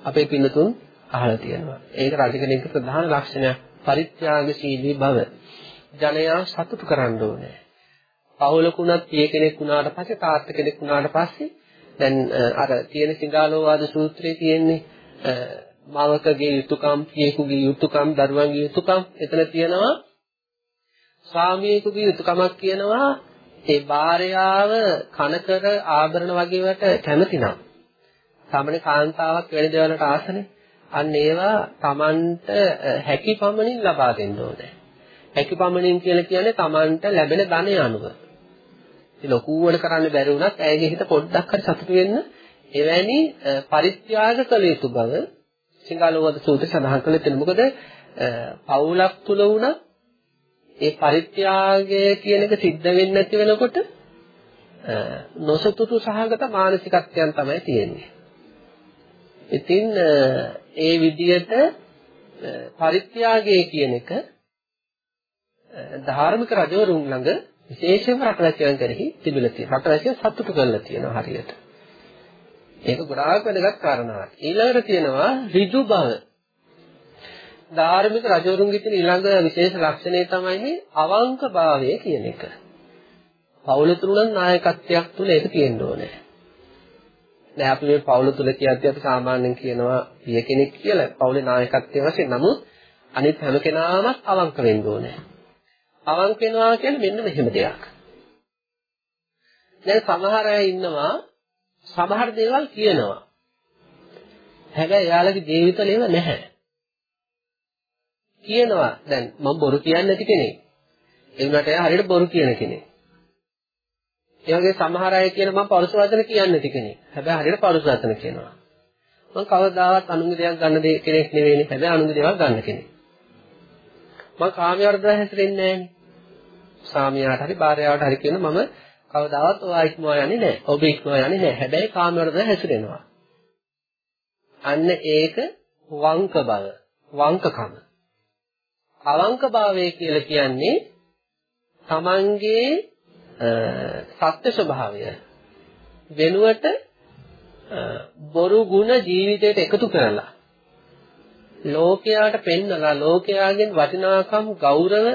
අපේ පින්නතුන් අහලා තියෙනවා. ඒක රජ කෙනෙකුගේ ප්‍රධාන ලක්ෂණයක් පරිත්‍යාගශීලී බව. ජනයා සතුටු කරන්න ඕනේ. පවුලකුණත් පිය කෙනෙක් වුණාට පස්සේ තාත්ත කෙනෙක් වුණාට පස්සේ දැන් අර තියෙන සිංහාලෝවාද සූත්‍රයේ තියෙන්නේ මවකගේ යුතුයකම්, පියෙකුගේ යුතුයකම්, දරුවන්ගේ යුතුයකම් එතන තියෙනවා ස්වාමියෙකුගේ යුතුයකමක් කියනවා ඒ භාර්යාව කනකර ආභරණ වගේ වට කැමති නම් සාමාන්‍ය කාන්තාවක් වෙන දේවල්ට ආසනේ අන්න ඒවා Tamanට හැකි පමණින් ලබා දෙන්න ඕනේ. හැකි පමණින් කියලා කියන්නේ Tamanට ලැබෙන ධනය අනුව. ඉතින් ලොකුවට කරන්න බැරි වුණත් ඇයගේ හිත පොඩ්ඩක් හරි සතුටු වෙන්න එවැනි පරිත්‍යාග කළ යුතු බව සිංහලවද සූත්‍රය සඳහන් කළේ තියෙනවා. මොකද පවුලක් තුල වුණා ඒ පරිත්‍යාගය කියන එක සිද්ධ වෙන්නේ නැති වෙනකොට නොසතුටු සහගත මානසිකත්වයන් තමයි තියෙන්නේ. ඉතින් ඒ විදිහට පරිත්‍යාගය කියන එක ධාර්මික රජවරුන් ළඟ විශේෂයෙන්ම රටවැසියන් කෙරෙහි තිබිලා තියෙනවා. රටවැසියන් සතුටු කරලා තියෙනවා හරියට. ඒක ගොඩාක් වැදගත් කාරණාවක්. ඊළඟට තියෙනවා ඍජු බව. ධාර්මික රජවරුන්ගේ තියෙන ඊළඟ විශේෂ ලක්ෂණය තමයි මේ අවංක භාවය කියන එක. පෞල තුල නායකත්වයක් තුල ඒක තියෙන්න ඕනේ. දැන් අපි මේ පෞල තුල කියද්දී අපි සාමාන්‍යයෙන් කියනවා පිය කෙනෙක් කියලා පෞලේ නායකත්වයේ වශයෙන් නමුත් අනිත් හැම කෙනාම අවංක වෙන්න ඕනේ. අවංක වෙනවා කියන්නේ මෙන්න මෙහෙම දෙයක්. දැන් සමහර අය ඉන්නවා සමහර දේවල් කියනවා. හැබැයි එයාලගේ ජීවිතවල ඒව නැහැ. කියනවා දැන් මම බොරු කියන්නේ නැති කෙනෙක්. ඒ වුණාට එයා හරියට බොරු කියන කෙනෙක්. ඒ වගේ සමහර අය කියන මම පරුස වචන කියන්නේ නැති කෙනෙක්. හැබැයි හරියට පරුස වචන කියනවා. මම කවදාවත් අනුන්ගේ දේවල් ගන්න දෙ කෙනෙක් නෙවෙයිනේ. හැබැයි අනුන්ගේ දේවල් ගන්න කෙනෙක්. මම කාමයට හැසිරෙන්නේ නැහැනේ. ස්වාමියාට හරි භාර්යාවට හරි කියන මම කවදාවත් ඔයා ඉක්මවා යන්නේ නැහැ. ඔබ ඉක්මවා යන්නේ නැහැ. හැබැයි කාමවලද හැසිරෙනවා. අන්න ඒක වංක බව, වංකකම. අවංක භාවය කියලා කියන්නේ තමන්ගේ සත්‍ය ස්වභාවය වෙනුවට බොරු ಗುಣ ජීවිතයට එකතු කරලා ලෝකයාට පෙන්නලා ලෝකයාගෙන් වටිනාකම් ගෞරව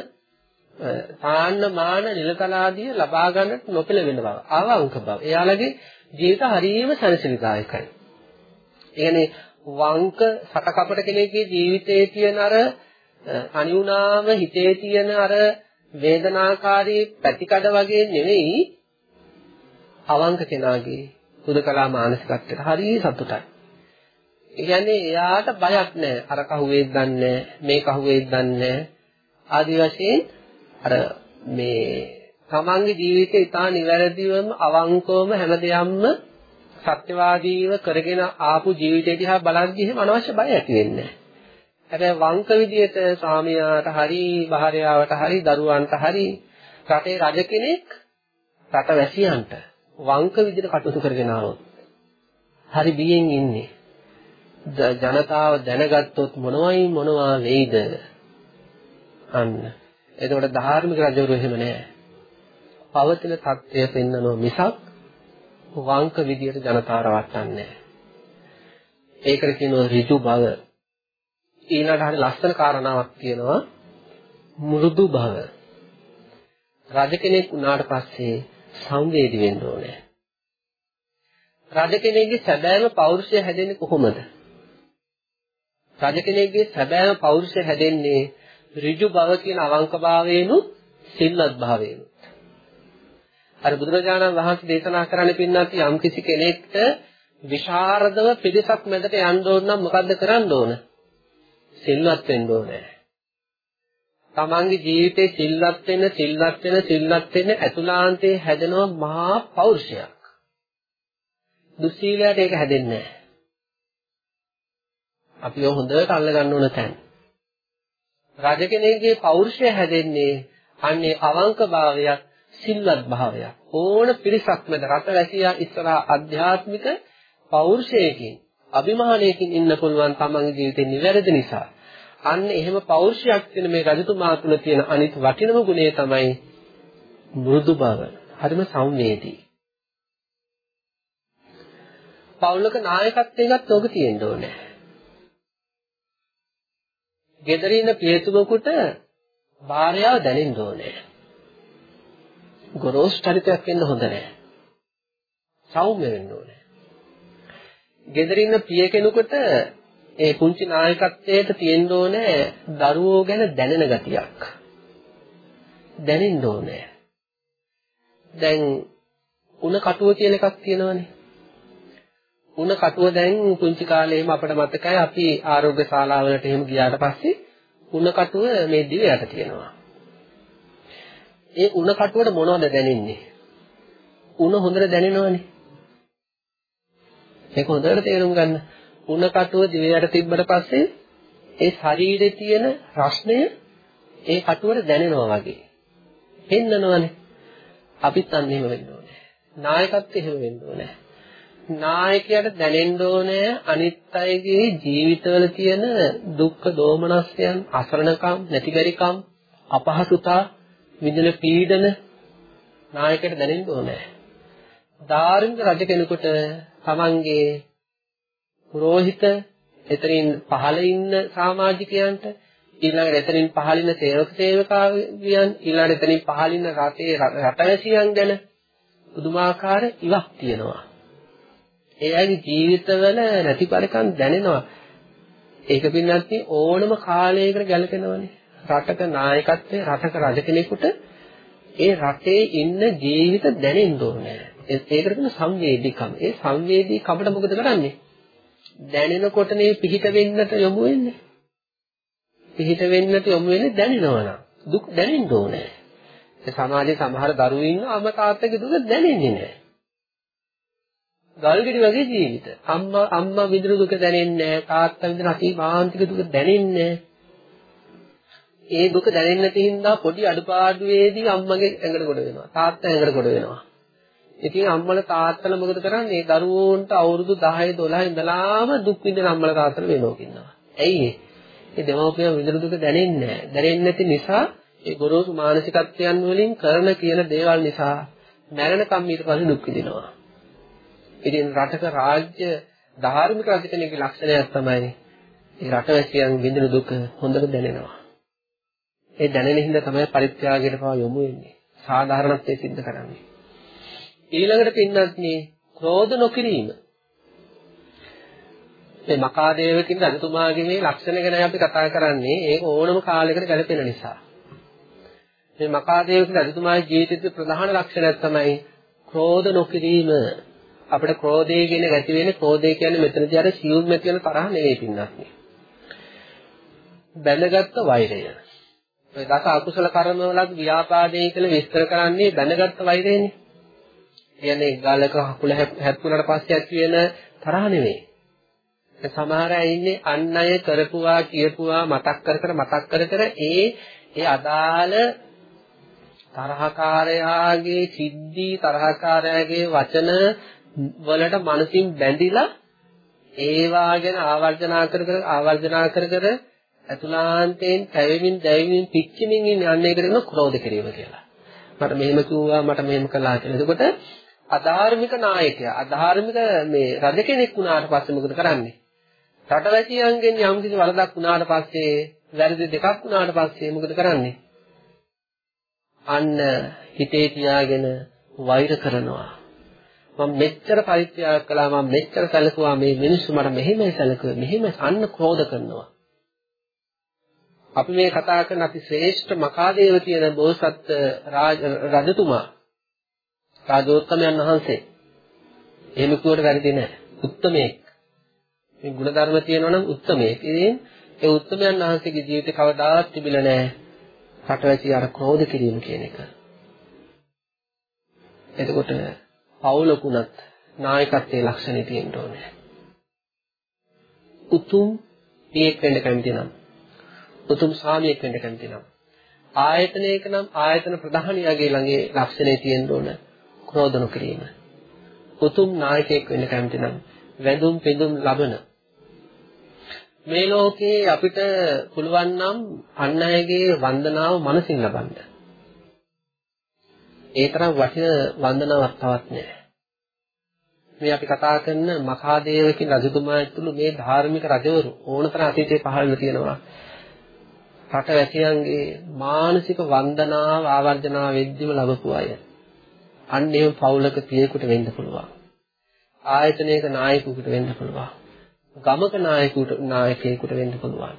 තාන්න මාන නිලතලාදිය ලබා ගන්නට නොපෙළවෙන බව අවංක බව. එයාලගේ ජීවිත හරියම සැනසෙලිදායකයි. ඒ කියන්නේ වංක සටකපට කෙනෙකුගේ ජීවිතයේ තියෙන අර අනිුණාම හිතේ තියෙන අර වේදනාකාරී පැතිකඩ වගේ නෙවෙයි අවංක කෙනාගේ හුදකලා මානසිකත්වයට හරි සතුටයි. ඒ කියන්නේ එයාට බයක් නැහැ. අර කහුවේද දන්නේ මේ කහුවේද දන්නේ ආදි වශයෙන් අර මේ තමන්ගේ ජීවිතේ ඉතා නිවැරදිවම අවංකවම හැමදේයක්ම සත්‍යවාදීව කරගෙන ආපු ජීවිතය දිහා බලද්දී එහෙම අනවශ්‍ය බය ඇති වෙන්නේ නැහැ. හැබැයි වංක විදියට ස්වාමියාට හරි භාර්යාවට හරි දරුවන්ට හරි රටේ රජ කෙනෙක් රට වැසියන්ට වංක විදියට කටයුතු කරගෙන ආවොත් හරි බියෙන් ඉන්නේ. ජනතාව දැනගත්තොත් මොනවයි මොනවා වෙයිද? අන්න. එතකොට ධාර්මික රජවරු එහෙම නැහැ. පවතින தත්ත්වය පෙන්වනවා මිසක් වංක විදියට ජනතාව රවට්ටන්නේ නැහැ. ඒකට කියනවා ඍජු බව. ඊළඟට හරි ලස්සන කාරණාවක් තියෙනවා මෘදු බව. රජ කෙනෙක් වුණාට පස්සේ සංවේදී වෙන්න ඕනේ. රජ කෙනෙක්ගේ සැබෑම පෞරුෂය හැදෙන්නේ කොහොමද? රජ කෙනෙක්ගේ සැබෑම පෞරුෂය හැදෙන්නේ ඍජු බව කියන අවංකභාවයෙන්ුත් සිල්වත් භාවයෙන්ුත්. අර බුදුරජාණන් වහන්සේ දේශනා කරන්නේ පින්නත් යම් කිසි කෙනෙක්ට විශාරදව පිරිසක් මැදට යන්න ඕන නම් මොකද්ද කරන්න ඕන? සිල්වත් වෙන්න ඕනේ. තමන්ගේ ජීවිතේ සිල්වත් වෙන සිල්වත් වෙන සිල්වත් වෙන ඇතුළාන්තයේ හැදෙනවා මහා පෞරුෂයක්. දුස්සීලයට ඒක හැදෙන්නේ නැහැ. අපි ඔය හොඳට අල්ල ගන්න ඕන තැන. රජ කෙනෙකුගේ පෞරුෂය හැදෙන්නේ අන්නේ අවංකභාවයක් සිල්වත් භාවයක්. ඕන පිරිසක් මැද රටවැසියා ඉස්සරහා අධ්‍යාත්මික පෞරුෂයකින් අභිමානයකින් ඉන්න පුළුවන් තමන්ගේ ජීවිතේ නිවැරදි නිසා. අන්න එහෙම පෞරුෂයක් තියෙන මේ රජතුමා තුළ තියෙන අනිත් වටිනම ගුණය තමයි මෘදු බව. හරිම සංවේදී. පෞලක නායකත්වයකට ඔබ තියෙන්න ඕනේ. ගෙදරින් පියතුමෙකුට භාර්යාව දැනෙන්න ඕනේ. ගොරෝසු චරිතයක් වෙන්න හොඳ නැහැ. සෞම්‍ය වෙන්න ඕනේ. ගෙදරින් පිය කෙනෙකුට ඒ පුංචි නායකත්වයට තියෙන්න ඕනේ දරුවෝ ගැන දැනෙන ගතියක්. දැනෙන්න ඕනේ. දැන් උණ කටුව කියන එකක් තියෙනවනේ. උණ කටුව දැන් පුංචි කාලේම අපිට මතකයි අපි ආරෝග්‍ය ශාලාවලට එහෙම ගියාට පස්සේ උණ කටුව මේ දිවයට තියෙනවා. ඒ උණ කටුවට මොනවද දැනෙන්නේ? උණ හොඳට දැනෙනවනේ. මේක හොඳට තේරුම් ගන්න. උණ කටුව දිවයට තිබ්බට පස්සේ ඒ ශරීරේ තියෙන රස්නය ඒ කටුවට දැනෙනවා වගේ. පෙන්නනවනේ. අපිත් අන්න එහෙම වෙන්න ඕනේ. නායකත්වය එහෙම වෙන්න ඕනේ. නායකයාට දැනෙන්න ඕනේ අනිත් අයගේ ජීවිතවල තියෙන දුක්ඛ දෝමනස්යන් අසරණකම් නැතිබරිකම් අපහසුතා විඳින පීඩන නායකයාට දැනෙන්න ඕනේ. ධාර්මික රජ කෙනෙකුට තමන්ගේ පුරোহিত එතනින් පහළ ඉන්න සමාජිකයන්ට ඊළඟට එතනින් පහළ ඉන්න සේවක සේවකාවියන් ඊළඟට එතනින් පහළ ඉන්න රටේ රටවැසියන් ගැන පුදුමාකාර ඉවක් තියෙනවා. ඒ අයගේ ජීවිතවල නැතිපරකම් දැනෙනවා. ඒක පින්නත් ඕනම කාලයකට ගැලපෙනවනේ. රටක නායකත්වයේ රටක රජ කෙනෙකුට ඒ රටේ ඉන්න ජීවිත දැනෙන්න ඕනේ. ඒකට කියන සංවේදීකම. ඒ සංවේදීකමට මොකද කරන්නේ? දැනෙනකොටනේ පිහිට වෙන්නට යොමු වෙන්නේ. පිහිට වෙන්නට යොමු වෙන්නේ දැනෙනවනම්. දුක් දැනෙන්න ඕනේ. ඒ සමාජයේ සමහර දරුවෝ ඉන්නවා අම්මා තාත්තගේ දුක දැනෙන්නේ නැහැ. ගල්ගෙඩි වගේ ජීවිත. අම්මා අම්මා විඳින දුක දැනෙන්නේ නැහැ. තාත්තා විඳින අතිමාන්තික දුක දැනෙන්නේ නැහැ. ඒ දුක දැනෙන්නේ නැති හින්දා පොඩි අඩුපාඩුවේදී අම්මගේ ඇඟට ගොඩ වෙනවා. තාත්තා ඇඟට ගොඩ වෙනවා. ඉතින් අම්මල තාත්තල මොකද කරන්නේ? දරුවෝන්ට අවුරුදු 10 12 ඉඳලාම දුක් විඳින අම්මල තාත්තල වෙනෝක ඉන්නවා. ඇයි ඒ? ඒ දෙමව්පියන් විඳින දුක දැනෙන්නේ නැහැ. දැනෙන්නේ නැති නිසා ඒ ගොරෝසු මානසිකත්වයන් වලින් කරන කියන දේවල් නිසා මැරෙනකම් ඊට පස්සේ දුක් විඳිනවා. ඉතින් රටක රාජ්‍ය ධාර්මික රජ කෙනෙකුගේ ලක්ෂණයක් තමයි ඒ රටවැසියන් විඳින දුක හොඳට දැනෙනවා. ඒ දැනෙන හින්දා තමයි පරිත්‍යාගයට පවා යොමු වෙන්නේ. සාධාරණත්වයේ සිද්ධ කරන්නේ. ඊළඟට පින්නත් මේ ක්‍රෝධ නොකිරීම. මේ මකාදේව කියන රජතුමාගේ මේ ලක්ෂණ ගැන අපි කතා කරන්නේ ඒක ඕනම කාලයකට ගැලපෙන නිසා. මේ මකාදේව කියන රජතුමාගේ ජීවිතයේ ප්‍රධාන ලක්ෂණයක් තමයි ක්‍රෝධ නොකිරීම. අපිට ක්‍රෝධය කියන ගැති වෙන්නේ ක්‍රෝධය කියන්නේ මෙතනදී අර සියුම් ඇති වෙන තරහ නෙවෙයි පින්නත්. බැඳගත්තු වෛරය. ඔය දස අකුසල කර්මවලත් ව්‍යාපාදේ කියලා විස්තර කරන්නේ බැඳගත්තු වෛරයනේ. කියන්නේ ගලක හකුල හැප්පුණාට පස්සේ ඇති වෙන තරහ නෙවෙයි. සමහර අය ඉන්නේ අන් අය කරපුවා කියපුවා මතක් කර කර මතක් කර කර ඒ ඒ අදාළ තරහකාරයාගේ සිද්ධි තරහකාරයාගේ වචන වලට මනසින් බැඳිලා ඒවා ගැන ආවර්ජනා කර කර ආවර්ජනා කර කර අතුලාන්තයෙන් පැවෙමින් දැවෙමින් පිච්චෙමින් ඉන්න අන්න ඒකට කියන ක්‍රෝධ කිරීම කියලා. මට මෙහෙම කිව්වා මට මෙහෙම කළා කියලා. එතකොට අධාර්මික නායකයා අධාර්මික මේ රජ කෙනෙක් වුණාට පස්සේ මොකද කරන්නේ? රටවැසියන්ගෙන් යම් කිසි වරදක් වුණාට පස්සේ වැරදි දෙකක් වුණාට පස්සේ මොකද කරන්නේ? අන්න හිතේ තියාගෙන වෛර කරනවා. මම මෙච්චර පරිත්‍යාග කළා මම මෙච්චර සැලකුවා මේ මිනිස්සු මට මෙහෙමයි සැලකුවේ මෙහෙම අන්න ක්‍රෝධ කරනවා. අපි මේ කතා කරන අති ශ්‍රේෂ්ඨ මකාදේව කියන බෝසත් රජතුමා රාජෝත්තමයන් වහන්සේ එහෙම කිව්වට වැරදි නෑ. උත්තමයෙක්. මේ ಗುಣධර්ම තියෙනවා නම් උත්තමයෙක්. ඉතින් ඒ උත්තමයන් වහන්සේගේ ජීවිතේ කවදාවත් තිබිලා නෑ. රටවැසි අර ක්‍රෝධ කිරීම කියන එක. එතකොට පවුලකුණත් නායකත්වයේ ලක්ෂණ තියෙන්න ඕනේ. උතුම් පියෙක් වෙන්න කැමති නම් උතුම් ස්වාමියෙක් වෙන්න කැමති නම් ආයතනයක නම් ආයතන ප්‍රධානියාගේ ළඟේ ලක්ෂණේ තියෙන්න ඕන ක්‍රෝධ නොකිරීම. උතුම් නායකයෙක් වෙන්න කැමති නම් වැඳුම් පිඳුම් ලබන මේ ලෝකේ අපිට පුළුවන් නම් අන් අයගේ වන්දනාව මනසින් ලබන්න. ඒ තරම් වටින වන්දනාවක් තවත් නැහැ. මේ අපි කතා කරන මඛාදේව කියන රජතුමා ඇතුළු මේ ධාර්මික රජවරු ඕනතරම් අතීතයේ පහළ තියෙනවා. රටවැසියන්ගේ මානසික වන්දනාව ආවර්ජනා වෙද්දිම ලැබපු අය. අන්න එහෙම පවුලක පියෙකුට වෙන්න පුළුවන්. ආයතනයක නායකයෙකුට වෙන්න පුළුවන්. ගමක නායකයෙකුට නායකයෙකුට වෙන්න පුළුවන්.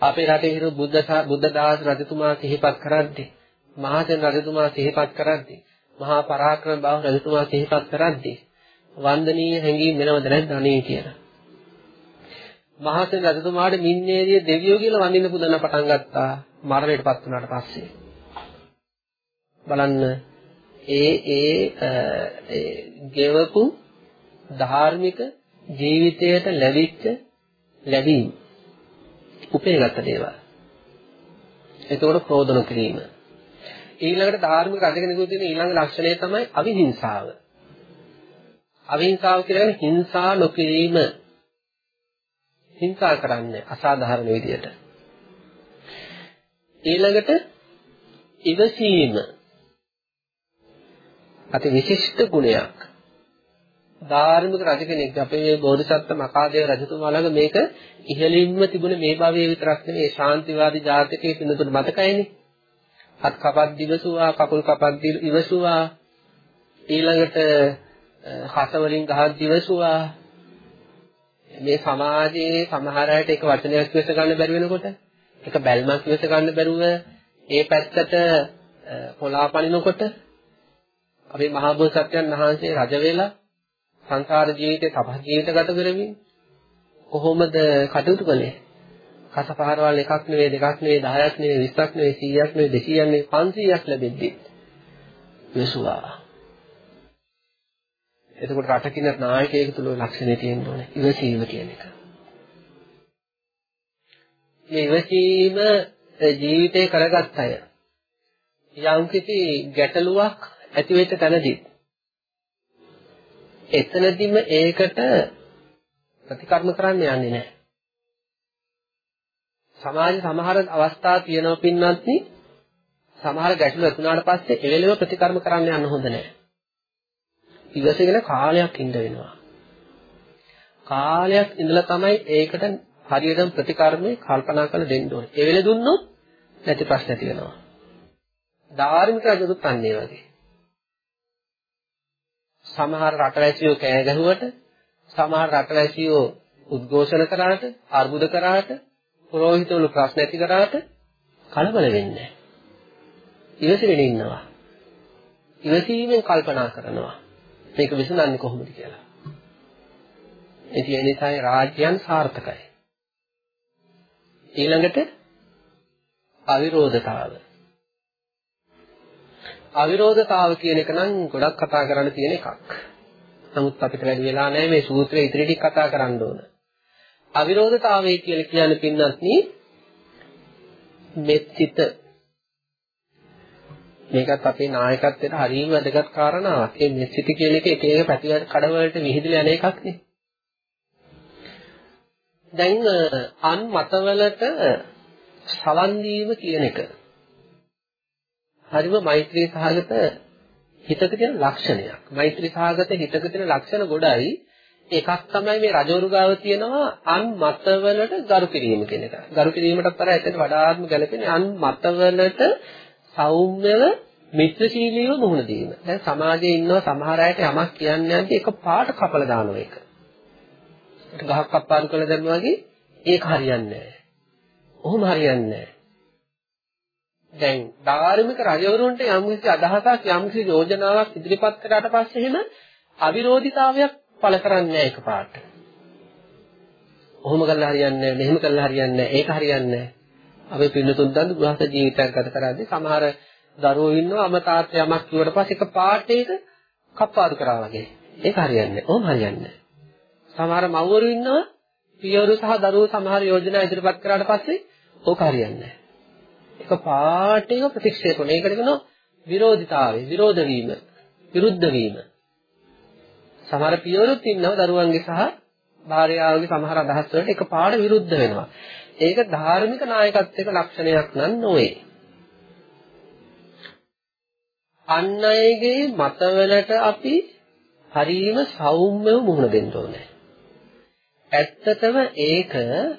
අපේ රටේ හිරු බුද්ධ බුද්ධ දාස රජතුමා සිහිපත් කරද්දී මහසෙන් රජතුමා සිහිපත් කරද්දී මහා පරාක්‍රම බාහු රජතුමා සිහිපත් කරද්දී වන්දනීය හැඟීම් වෙනවද නැද්ද අනේ කියලා. මහසෙන් රජතුමාට මින්නේරිය දෙවියෝ කියලා වඳින්න පුදන්න පටන් ගත්තා මරණයටපත් වුණාට පස්සේ. බලන්න ඒ ඒ ගෙවපු ධාර්මික ජීවිතයට ලැබිච්ච ලැබීම් උපේගත දේවල්. එතකොට ක්‍රෝධන කිරීම. ඊළඟට ධාර්මික රජ කෙනෙකුට තියෙන ඊළඟ ලක්ෂණය තමයි අවිහිංසාව. අවිහිංසාව කියන්නේ හිංසා නොකිරීම. හිංසා කරන්නේ අසාධාරණ විදියට. ඊළඟට ඉවසීම අති විශිෂ්ට ගුණයක්. ධාර්මික රජ කෙනෙක් අපේ මේ බෝධිසත්ව මකාදේව රජතුමා ළඟ මේක ඉහළින්ම තිබුණ මේ භවයේ විතරක් නෙමෙයි ශාන්තිවාදී ජාතකයේ පින්නතුට මතකයිනේ. අත් කපක් දිවසුවා කකුල් කපක් ඉවසුවා ඊළඟට හස වලින් ගහක් දිවසුවා මේ සමාජයේ සමහර අයට එක වචනයක් විස ගන්න බැරි වෙනකොට එක බැල්මක් විස ගන්න බැරුව ඒ පැත්තට පොලාපනිනකොට අපේ මහා බෝසත්යන් වහන්සේ රජ වෙලා සංසාර ජීවිතේ තපස් ජීවිත ගත කරමින් කොහොමද කටයුතු කළේ? කසපහරවල් එකක් නෙවෙයි දෙකක් නෙවෙයි 10ක් නෙවෙයි 20ක් නෙවෙයි 100ක් නෙවෙයි 200ක් නෙවෙයි 500ක් ලැබෙද්දී විසුවා. එතකොට රටකින නායකයෙකු තුල ලක්ෂණේ තියෙන්න ඕනේ ඉවසීම කියන එක. මේ ඉවසීම ජීවිතේ කරගත් අය යම්කිසි ගැටලුවක් ඇති වෙච්ච තැනදී එතනදිම ඒකට ප්‍රතිකර්ම කරන්න යන්නේ නැහැ. සමාජ සමහර අවස්ථා තියෙනවා පින්වත්නි සමහර ගැටලු ඇතුණාට පස්සේ එවෙලෙම ප්‍රතිකර්ම කරන්න යන්න හොඳ නැහැ. ඉවසගෙන කාලයක් ඉඳ වෙනවා. කාලයක් ඉඳලා තමයි ඒකට හරියටම ප්‍රතිකර්මේ කල්පනා කරලා දෙන්න ඕනේ. ඒ වෙලෙ දුන්නොත් නැති ප්‍රශ්න ඇති වෙනවා. ධාර්මික රජතුත් අන්නේ වගේ. සමහර රටවැසියෝ කෑ ගැහුවට සමහර රටවැසියෝ උද්ඝෝෂණ කරාට, අර්බුද කරාට, පුරෝහිතවල ප්‍රශ්න ඇති කරාට කලබල වෙන්නේ නැහැ. ඉවසගෙන ඉන්නවා. ඉවසීමෙන් කල්පනා කරනවා. මේක විසඳන්නේ කොහොමද කියලා. ඉතින් ඒ නිසායි රාජ්‍යයන් සාර්ථකයි. ඊළඟට අවිරෝධතාව. අවිරෝධතාව කියන එක නම් ගොඩක් කතා කරන්න තියෙන එකක්. නමුත් අපිට වැඩි වෙලා නැහැ මේ සූත්‍රයේ ඉදිරි ටික කතා කරන්න ඕන. අවිරෝධතාවය කියලා කියන්නේ පින්නත්නි මෙත්සිත මේකත් අපේ නායකත්වයට හරියම වැදගත් කාරණාවක්. මේ මෙත්සිත කියන එක එක එක පැති කඩවලට විහිදලා යන එකක් නේ. දැන් අන් මතවලට සවන් දීම කියන එක හරිම මෛත්‍රී සහගත හිතක තියෙන ලක්ෂණයක්. මෛත්‍රී සහගත හිතක තියෙන ලක්ෂණ ගොඩයි. එකක් තමයි මේ රජවරු ගාව තියෙනවා අන් මතවලට ගරු කිරීම කියන එක. ගරු කිරීමටත් වඩා එතන වඩාත්ම ගැලපෙන්නේ අන් මතවලට සෞම්‍යව මිත්‍රශීලීව මුහුණ දීම. දැන් සමාජයේ ඉන්නවා සමහර අයට යමක් කියන්නේ නැති එක පාට කපලා දානවා ඒක. ගහක් කප්පාරු කළ දැම්මා වගේ ඒක හරියන්නේ නැහැ. ඔහොම හරියන්නේ නැහැ. දැන් ධාර්මික රජවරුන්ට යම්කිසි අදහසක් යම්කිසි යෝජනාවක් ඉදිරිපත් කරාට පස්සේ එහෙම අවිරෝධීතාවයක් පළ කරන්නේ නැහැ එකපාරට. ඔහොම කළා හරියන්නේ නැහැ, මෙහෙම කළා හරියන්නේ නැහැ, ඒක හරියන්නේ නැහැ. අපි පින්නතුන් දන්න ගෘහස්ත ජීවිතයක් ගත කරද්දී සමහර දරුවෝ ඉන්නවා අමතාර්ථ යමක් කිව්වට පස්සේ එකපාරට ඒක කප්පාදු කරා වගේ. ඒක හරියන්නේ නැහැ. ඔහොම හරියන්නේ නැහැ. සමහර මව්වරු ඉන්නවා පියවරු සහ දරුවෝ සමහර යෝජනා ඉදිරිපත් කරාට පස්සේ ඕක හරියන්නේ නැහැ. එක පාටේක ප්‍රතික්ෂේප කරන. ඒකට කියනවා විරෝධිතාවය, විරෝධ වීම, විරුද්ධ වීම. සමහර පියවරුත් ඉන්නවා දරුවන්ගේ සහ භාර්යාවගේ සමහර අදහස් වලට එක පාඩ විරුද්ධ වෙනවා. ඒක ධාර්මික නායකත්වයක ලක්ෂණයක් නන් නොවේ. අන් අයගේ මතවලට අපි හරීම සෞම්‍යව මුහුණ දෙන්න ඕනේ. ඇත්තටම ඒක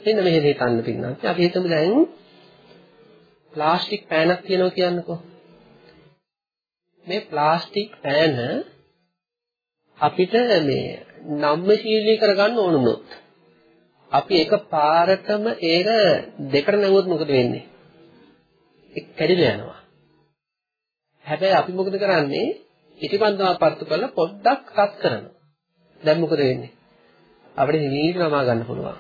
මෙන්න මෙහෙම හිතන්න පින්නත්. අපි හිතමු දැන් ප්ලාස්ටික් පෑනක් තියෙනවා කියන්නකෝ. මේ ප්ලාස්ටික් පෑන අපිට මේ නම්මශීලී කරගන්න ඕන වුණොත් අපි එක පාරටම ඒක දෙකට නැවුවොත් මොකද වෙන්නේ? ඒක කැඩිලා යනවා. හැබැයි අපි මොකද කරන්නේ? ඉටිපන්දම පත්තු කරලා පොඩ්ඩක් රත් කරනවා. දැන් මොකද වෙන්නේ? අපිට හිමීට නමා ගන්න පුළුවන්.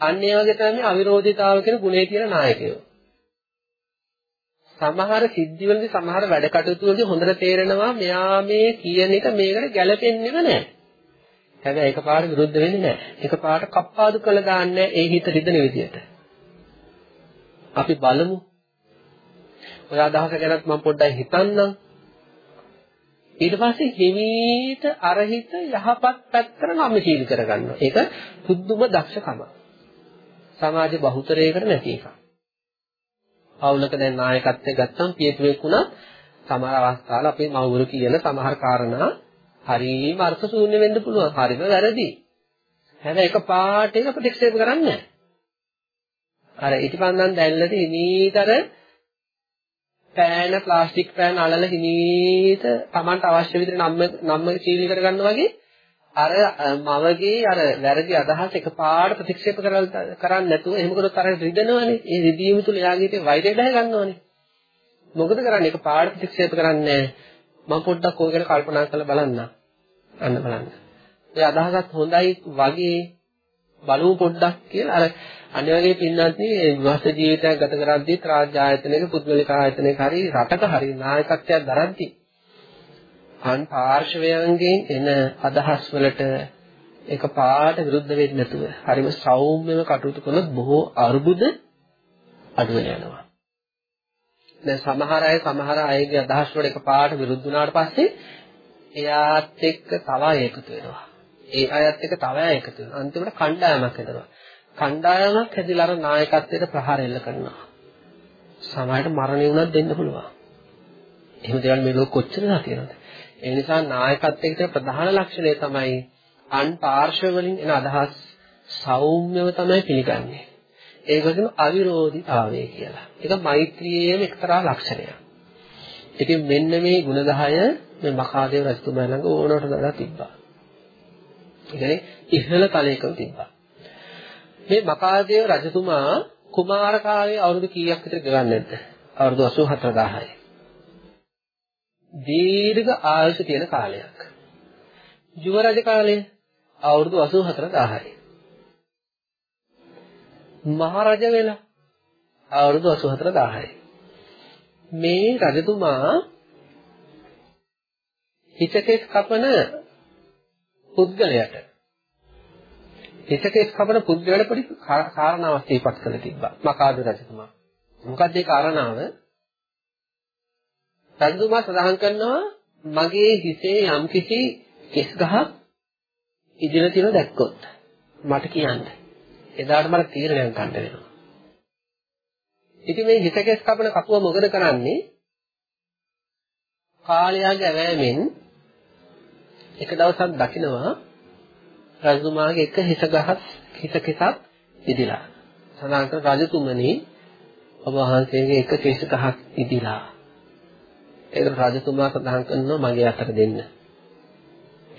අන්න ඒ වගේ තමයි අවිරෝධීතාව කියන ගුණේ තියෙන නායකයෝ. සමහර සිද්ධිවලදී සමහර වැඩ කටයුතු වලදී හොඳට තේරෙනවා මෙයා මේ කියන එක මේකට ගැළපෙන්නේම නැහැ. හැබැයි එකපාරට විරුද්ධ වෙන්නේ නැහැ. එකපාරට කප්පාදු කළ දාන්නේ ඒ හිත රිදෙන විදියට. අපි බලමු. ඔය අදහස ගැනත් මම පොඩ්ඩක් හිතන්නම්. ඊට පස්සේ හිමීට අරහිත යහපත් පැත්තට නම්ශීල කරගන්නවා. ඒක පුදුම දක්ෂකම. සමාජ බහුතරයකට නැති එකක්. පවුලක දැන් නායකත්වයේ ගත්තම පියතුවෙක් වුණා සමහර අවස්ථාවල අපේ මව්වරු කියන සමහර කාරණා හරිම අර්ථ ශූන්‍ය වෙන්න පුළුවන්. හරිම වැරදි. හැබැයි එක පාට එක ප්‍රතික්ෂේප කරන්නේ නැහැ. අර ඉටිපන්දන් දැල්ලදී හිමීතර පෑන ප්ලාස්ටික් පෑන අලල හිමීට Tamanට අවශ්‍ය විදිහට නම්ම නම්ම සීල් කරගන්න වගේ අර මවගේ අර වැරදි අදහස් එකපාරට ප්‍රතික්ෂේප කරන්නේ නැතුව එහෙම කරොත් අර රිදෙනවනේ. ඒ රිදීම තුල එයාගේ වෛරය බහ ගන්නවනේ. මොකද කරන්නේ එකපාරට ප්‍රතික්ෂේප කරන්නේ මම පොඩ්ඩක් ඕක ගැන කල්පනා කරලා බලන්න. අන්න බලන්න. ඒ අදහසත් හොඳයි වගේ බලමු පොඩ්ඩක් කියලා අර අනිවාර්යයෙන් පින්නත් මේ විවාහ ජීවිතයක් ගත කරද්දී රාජ්‍ය ආයතනයක පුද්ගලික ආයතනයක හරි රටක හරි නායකත්වයක් දරද්දී අන් පාර්ශවයන්ගෙන් එන අදහස් වලට එක පාට විරුද්ධ වෙන්නේ නැතුව හරිම සෞම්‍යව කටයුතු කළොත් බොහෝ අරුබුද අඩු වෙන යනවා. දැන් සමහර අය සමහර අයගේ අදහස් වලට එක පාට විරුද්ධ වුණාට පස්සේ එයාත් එක්ක තව අය එකතු වෙනවා. ඒ අයත් එක්ක තව අය එකතු වෙනවා. අන්තිමට කණ්ඩායමක් හදනවා. කණ්ඩායමක් හැදිලා අර නායකත්වයට ප්‍රහාර එල්ල කරනවා. සමහරට මරණය වුණත් දෙන්න පුළුවන්. එහෙම දේවල් මේ ලෝක කොච්චරද තියෙනවද? ඒ නිසා නායකත්වයේ ප්‍රධාන ලක්ෂණය තමයි අන් පාර්ශව වලින් එන අදහස් සෞම්‍යව තමයි පිළිගන්නේ. ඒක කියන අවිරෝධීතාවය කියලා. ඒක මෛත්‍රියේම එක්තරා ලක්ෂණයක්. ඉතින් මෙන්න මේ ಗುಣ 10 මේ මකාදේව රජතුමා ළඟ ඕනවට දාලා තිබ්බා. කියන්නේ ඉහළ තලයකම තිබ්බා. මේ මකාදේව රජතුමා කුමාර කාලේ අවුරුදු කීයක් විතර ගෙවන්නේ නැද්ද? අවුරුදු 84000යි. දීර්ඝ ආයුෂ තියෙන කාලයක්. යුව රජ කාලය අවුරුදු 84000යි. මහරජ වෙලා අවුරුදු 84000යි. මේ රජතුමා හිතකෙස් කපන පුද්ගලයාට හිතකෙස් කපන පුද්ගලයාට පොඩි කාරණාවක් ඉපත් කළ තිබ්බා. මකාද රජතුමා. මොකක්ද ඒ කාරණාව? රජතුමා සඳහන් කරනවා මගේ හිසේ යම්කිසි කෙස් ගහක් ඉදිරිය තියෙන දැක්කොත් මට කියන්න. එදාට මට තීරණයක් ගන්න වෙනවා. ඉතින් මේ හිතකෙස් කපන කපුව මොකද කරන්නේ? කාලයාගේ ඇවෑමෙන් එක දවසක් දකිනවා රජතුමාගේ එක හිස ගහක් හිස කෙසක් ඉදිලා. සඳහන් කර රජතුමනි ඔබ වහන්සේගේ එක කෙස් ගහක් ඉදිලා. ඒක රජතුමා සඳහන් කරනවා මගේ අතට දෙන්න.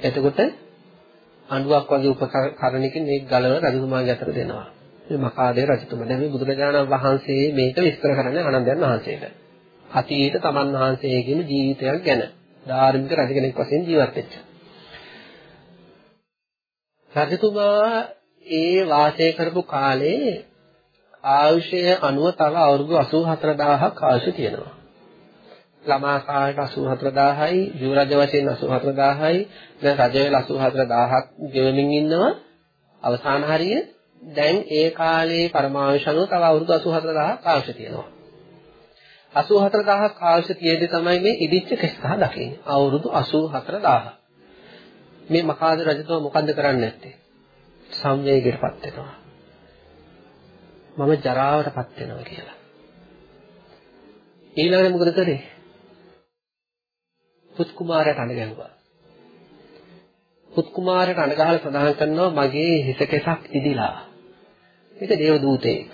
එතකොට අඬුවක් වගේ උපකරණකින් මේක ගලව රජතුමාගේ අතට දෙනවා. මේ මකාදේ රජතුමා. දැන් මේ බුදුරජාණන් වහන්සේ මේක විස්තර කරන්නේ ආනන්දයන් වහන්සේට. අතීත තමන් වහන්සේගේම ජීවිතයක් ගැන. ධාර්මික රජ කෙනෙක් වශයෙන් ජීවත් වෙච්ච. රජතුමා ඒ වාසය කරපු කාලේ ආයුෂය අනුව තව අවුරුදු 84000ක් ආයුෂ තියෙනවා. ළමා කාලේට 84000යි, ජීව රජ වශයෙන් 84000යි, දැන් රජ වෙලා 84000ක් ගෙවමින් ඉන්නවා. අවසාන හරිය දැන් ඒ කාලේ පරමාවශ අනුව තව අවුරුදු 84000ක් ආයුෂ තියෙනවා. 84000ක් ආයුෂ තියෙද්දි තමයි මේ ඉදිච්ච කෙස්කහ දකින්නේ. අවුරුදු 84000. මේ මකාද රජතුමා මොකද්ද කරන්නේ නැත්තේ? සංවේගයටපත් වෙනවා. මම ජරාවටපත් වෙනවා කියලා. ඊළඟට මොකද කරේ? පුත් කුමාරයාට අඬ ගැහුවා. පුත් කුමාරයාට අඬ ගහලා සඳහන් කරනවා මගේ හිත කෙසක් ඉදිලා. ඒක දේව දූතයෙක්.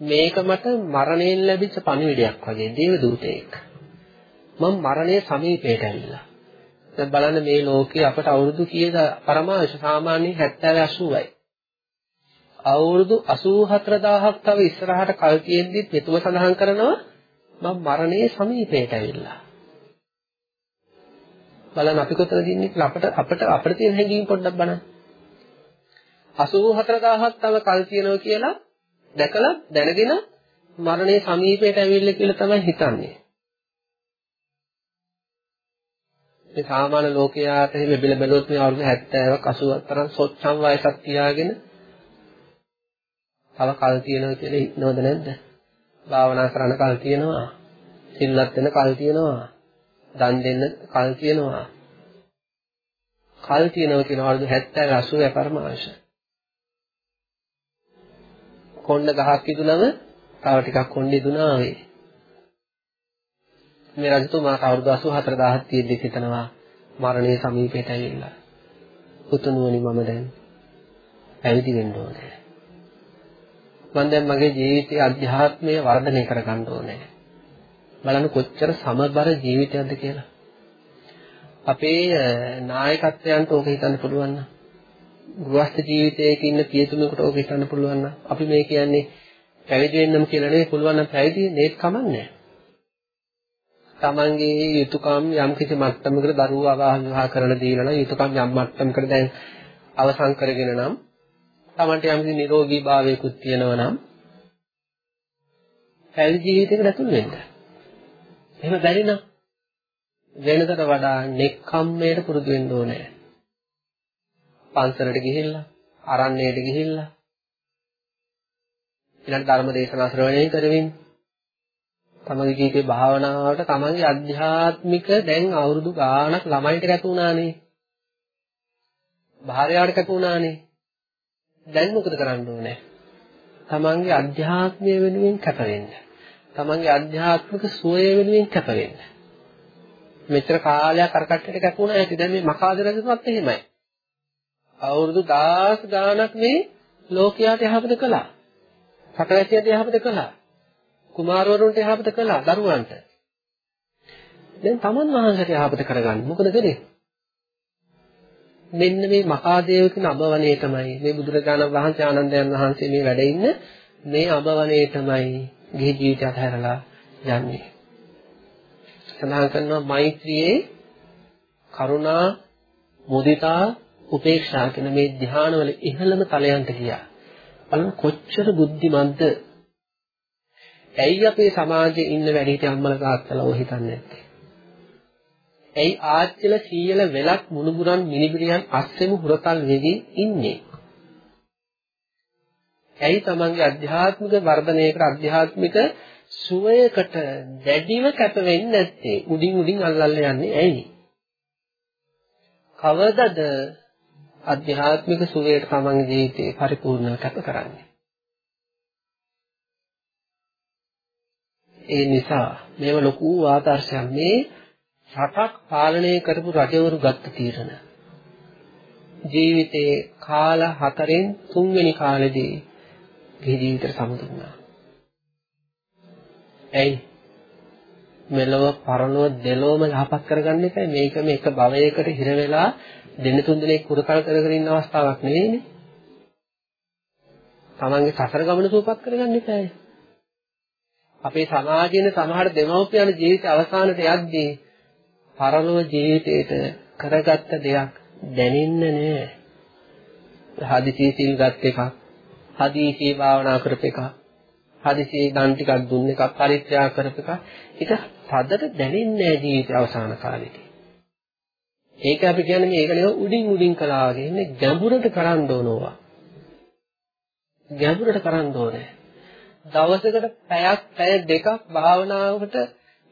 මේක මට මරණයෙන් ලැබිච්ච පණිවිඩයක් වගේ දේව දූතයෙක්. මම මරණය සමීපයට ඇවිල්ලා. දැන් බලන්න මේ ලෝකේ අපට අවුරුදු කීයද පරමාංශ සාමාන්‍යයෙන් 70 80යි. අවුරුදු 84000ක් තව ඉස්සරහට කල් තියෙද්දිත් මෙතුම සඳහන් කරනවා මම මරණයේ සමීපයට ඇවිල්ලා. බලන්න අපි කොතනද ඉන්නේ කියලා අපට අපට අපිට තියෙන හැඟීම් පොඩ්ඩක් බලන්න. 84000ක් තව කල් තියෙනවා කියලා දැකලා දැනගෙන මරණයේ සමීපයට ඇවිල්ලා කියලා තමයි හිතන්නේ. මේ සාමාන්‍ය ලෝකයාට එහෙම බෙල බැලුවොත් මේ අවුරුදු 70ක් 80ක් තරම් සොච්චම් වයසක් තියාගෙන තව කල් තියෙනවා කියලා හිතනවද නැද්ද? භාවනා කරන්න කල් තියෙනවා. සිල්වත් වෙන කල් තියෙනවා. දන් දෙන්න කල් තියෙනවා. කල් තියෙනවා කියන අවුරුදු 70 80 පරමාංශ. කොණ්ඩ ගහක් ඉදුණම තව ටිකක් කොණ්ඩ ඉදුණා වේ. මේ රජතුමාට අවුරුදු 84000ක් තියෙද්දි හිතනවා මරණය සමීපයට ඇවිල්ලා. උතුණුවනි මම දැන් පැවිදි වෙන්න ඕනේ. මම දැන් මගේ ජීවිතයේ අධ්‍යාත්මය වර්ධනය කරගන්න ඕනේ. බලන්න කොච්චර සමබර ජීවිතයක්ද කියලා. අපේ නායකත්වයන්ට ඕක හිතන්න පුළුවන් නම් ගෘහස්ත ජීවිතයක ඉන්න පියතුමෙකුට ඕක හිතන්න පුළුවන් නම් අපි මේ කියන්නේ පැවිදි වෙන්නම කියලා නෙවෙයි පුළුවන් නම් පැවිදි නේත් කමන්නේ. තමන්ගේ යුතුයකම් යම් කිසි මට්ටමකට දරුවෝ අවාහ විවාහ කරන දීලා නම් යුතුයකම් යම් මට්ටමකට දැන් අවසන් කරගෙන නම් තමන්ට යම් කිසි නිරෝගී භාවයකුත් තියෙනවා නම් පැවිදි ජීවිතයකට ඇතුල් වෙන්න. එහෙම බැරි නම් වෙනකට වඩා නෙක්ඛම්මයට පුරුදු වෙන්න ඕනේ. පන්සලට ගිහිල්ලා, අරණ්‍යයට ගිහිල්ලා ඊළඟ ධර්ම දේශනා ශ්‍රවණය කරමින් තමගේ ජීවිතේ භාවනාවට තමන්ගේ අධ්‍යාත්මික දැන් අවුරුදු ගාණක් ළමයින්ට කැප වුණානේ. භාර්යාවට කැප වුණානේ. දැන් මොකද කරන්න ඕනේ? තමන්ගේ අධ්‍යාත්මය වෙනුවෙන් කැප වෙන්න. තමන්ගේ ආධ්‍යාත්මික සුවය වෙනුවෙන් කැප වෙන්න. මෙච්චර කාලයක් අර කට්ටියට කැපුණා ඇති. දැන් මේ මකාද රජතුමත් එහෙමයි. අවුරුදු 10 ගාණක් මේ ලෝකයට යහපත කළා. රටවැසියන්ට යහපත කළා. කුමාරවරුන්ට යහපත කළා දරුවන්ට. දැන් තමන් වහන්සේට යහපත කරගන්න මොකද කරේ? මෙන්න මේ මහාදේව කියන අබවණේ තමයි මේ බුදුරජාණන් වහන්සේ ආනන්දයන් වහන්සේ මේ වැඩ ඉන්න මේ අබවණේ තමයි ගිහි ජීවිතය අතහැරලා යන්නේ. සඳහන් කරනවා මෛත්‍රියේ කරුණා මුදිතා උපේක්ෂා කියන මේ ධානවල ඉහළම තලයන්ට ගියා. බලන්න කොච්චර බුද්ධිමත්ද ඇයි අපේ සමාජයේ ඉන්න වැඩිහිටි අම්මලා තාත්තලා ඔය හිතන්නේ නැත්තේ? ඇයි ආච්චිල සීයල වෙලක් මුණුබුරන් මිනිබිරියන් අස්සෙම හුරතල් වෙවි ඉන්නේ? ඇයි තමන්ගේ අධ්‍යාත්මික වර්ධනයකට අධ්‍යාත්මික සුවයකට දැඩිව කැප වෙන්නේ නැත්තේ? උඩින් උඩින් අල්ලල්ල යන්නේ ඇයි? කවදද අධ්‍යාත්මික සුවයට තමන්ගේ ජීවිතේ පරිපූර්ණව කැප කරන්නේ? ඒ නිසා මේව ලොකු ආදර්ශයක් මේ රටක් පාලනය කරපු රජවරු ගත්ත තීරණ ජීවිතේ කාල හතරෙන් තුන්වෙනි කාලෙදී ගිහි ජීවිතයට සමුදුන්නා. ඇයි? මෙලොව පරලොව දෙලොවම යහපත් කරගන්න එපා. මේක මේක භවයකට හිර වෙලා දෙන්න තුන් දිනක් කුරකල් කරගෙන ඉන්න අවස්ථාවක් නෙවෙයිනේ. තමන්ගේ සසර ගමන සූපත් කරගන්න එපා. අපේ සමාජයේ සමහර දෙමව්පියන් ජීවිත අවසානට යද්දී පරලොව ජීවිතේට කරගත්ත දෙයක් දැනෙන්නේ නැහැ. හදිසි සිල් ගත් එකක්, හදිසි භාවනා කරප එකක්, හදිසි දන් ටිකක් දුන්න එකක්, පරිත්‍යාග කරප එකක්. ඒක සද්දට දැනෙන්නේ නැහැ ජීවිත අවසාන කාලෙදී. ඒක අපි කියන්නේ මේක නේ උඩින් උඩින් කළා වගේ ඉන්නේ ගැඹුරට කරන්න ඕනවා. ගැඹුරට කරන්න ඕනේ. දවසකට පැයක් පැය දෙකක් භාවනාවකට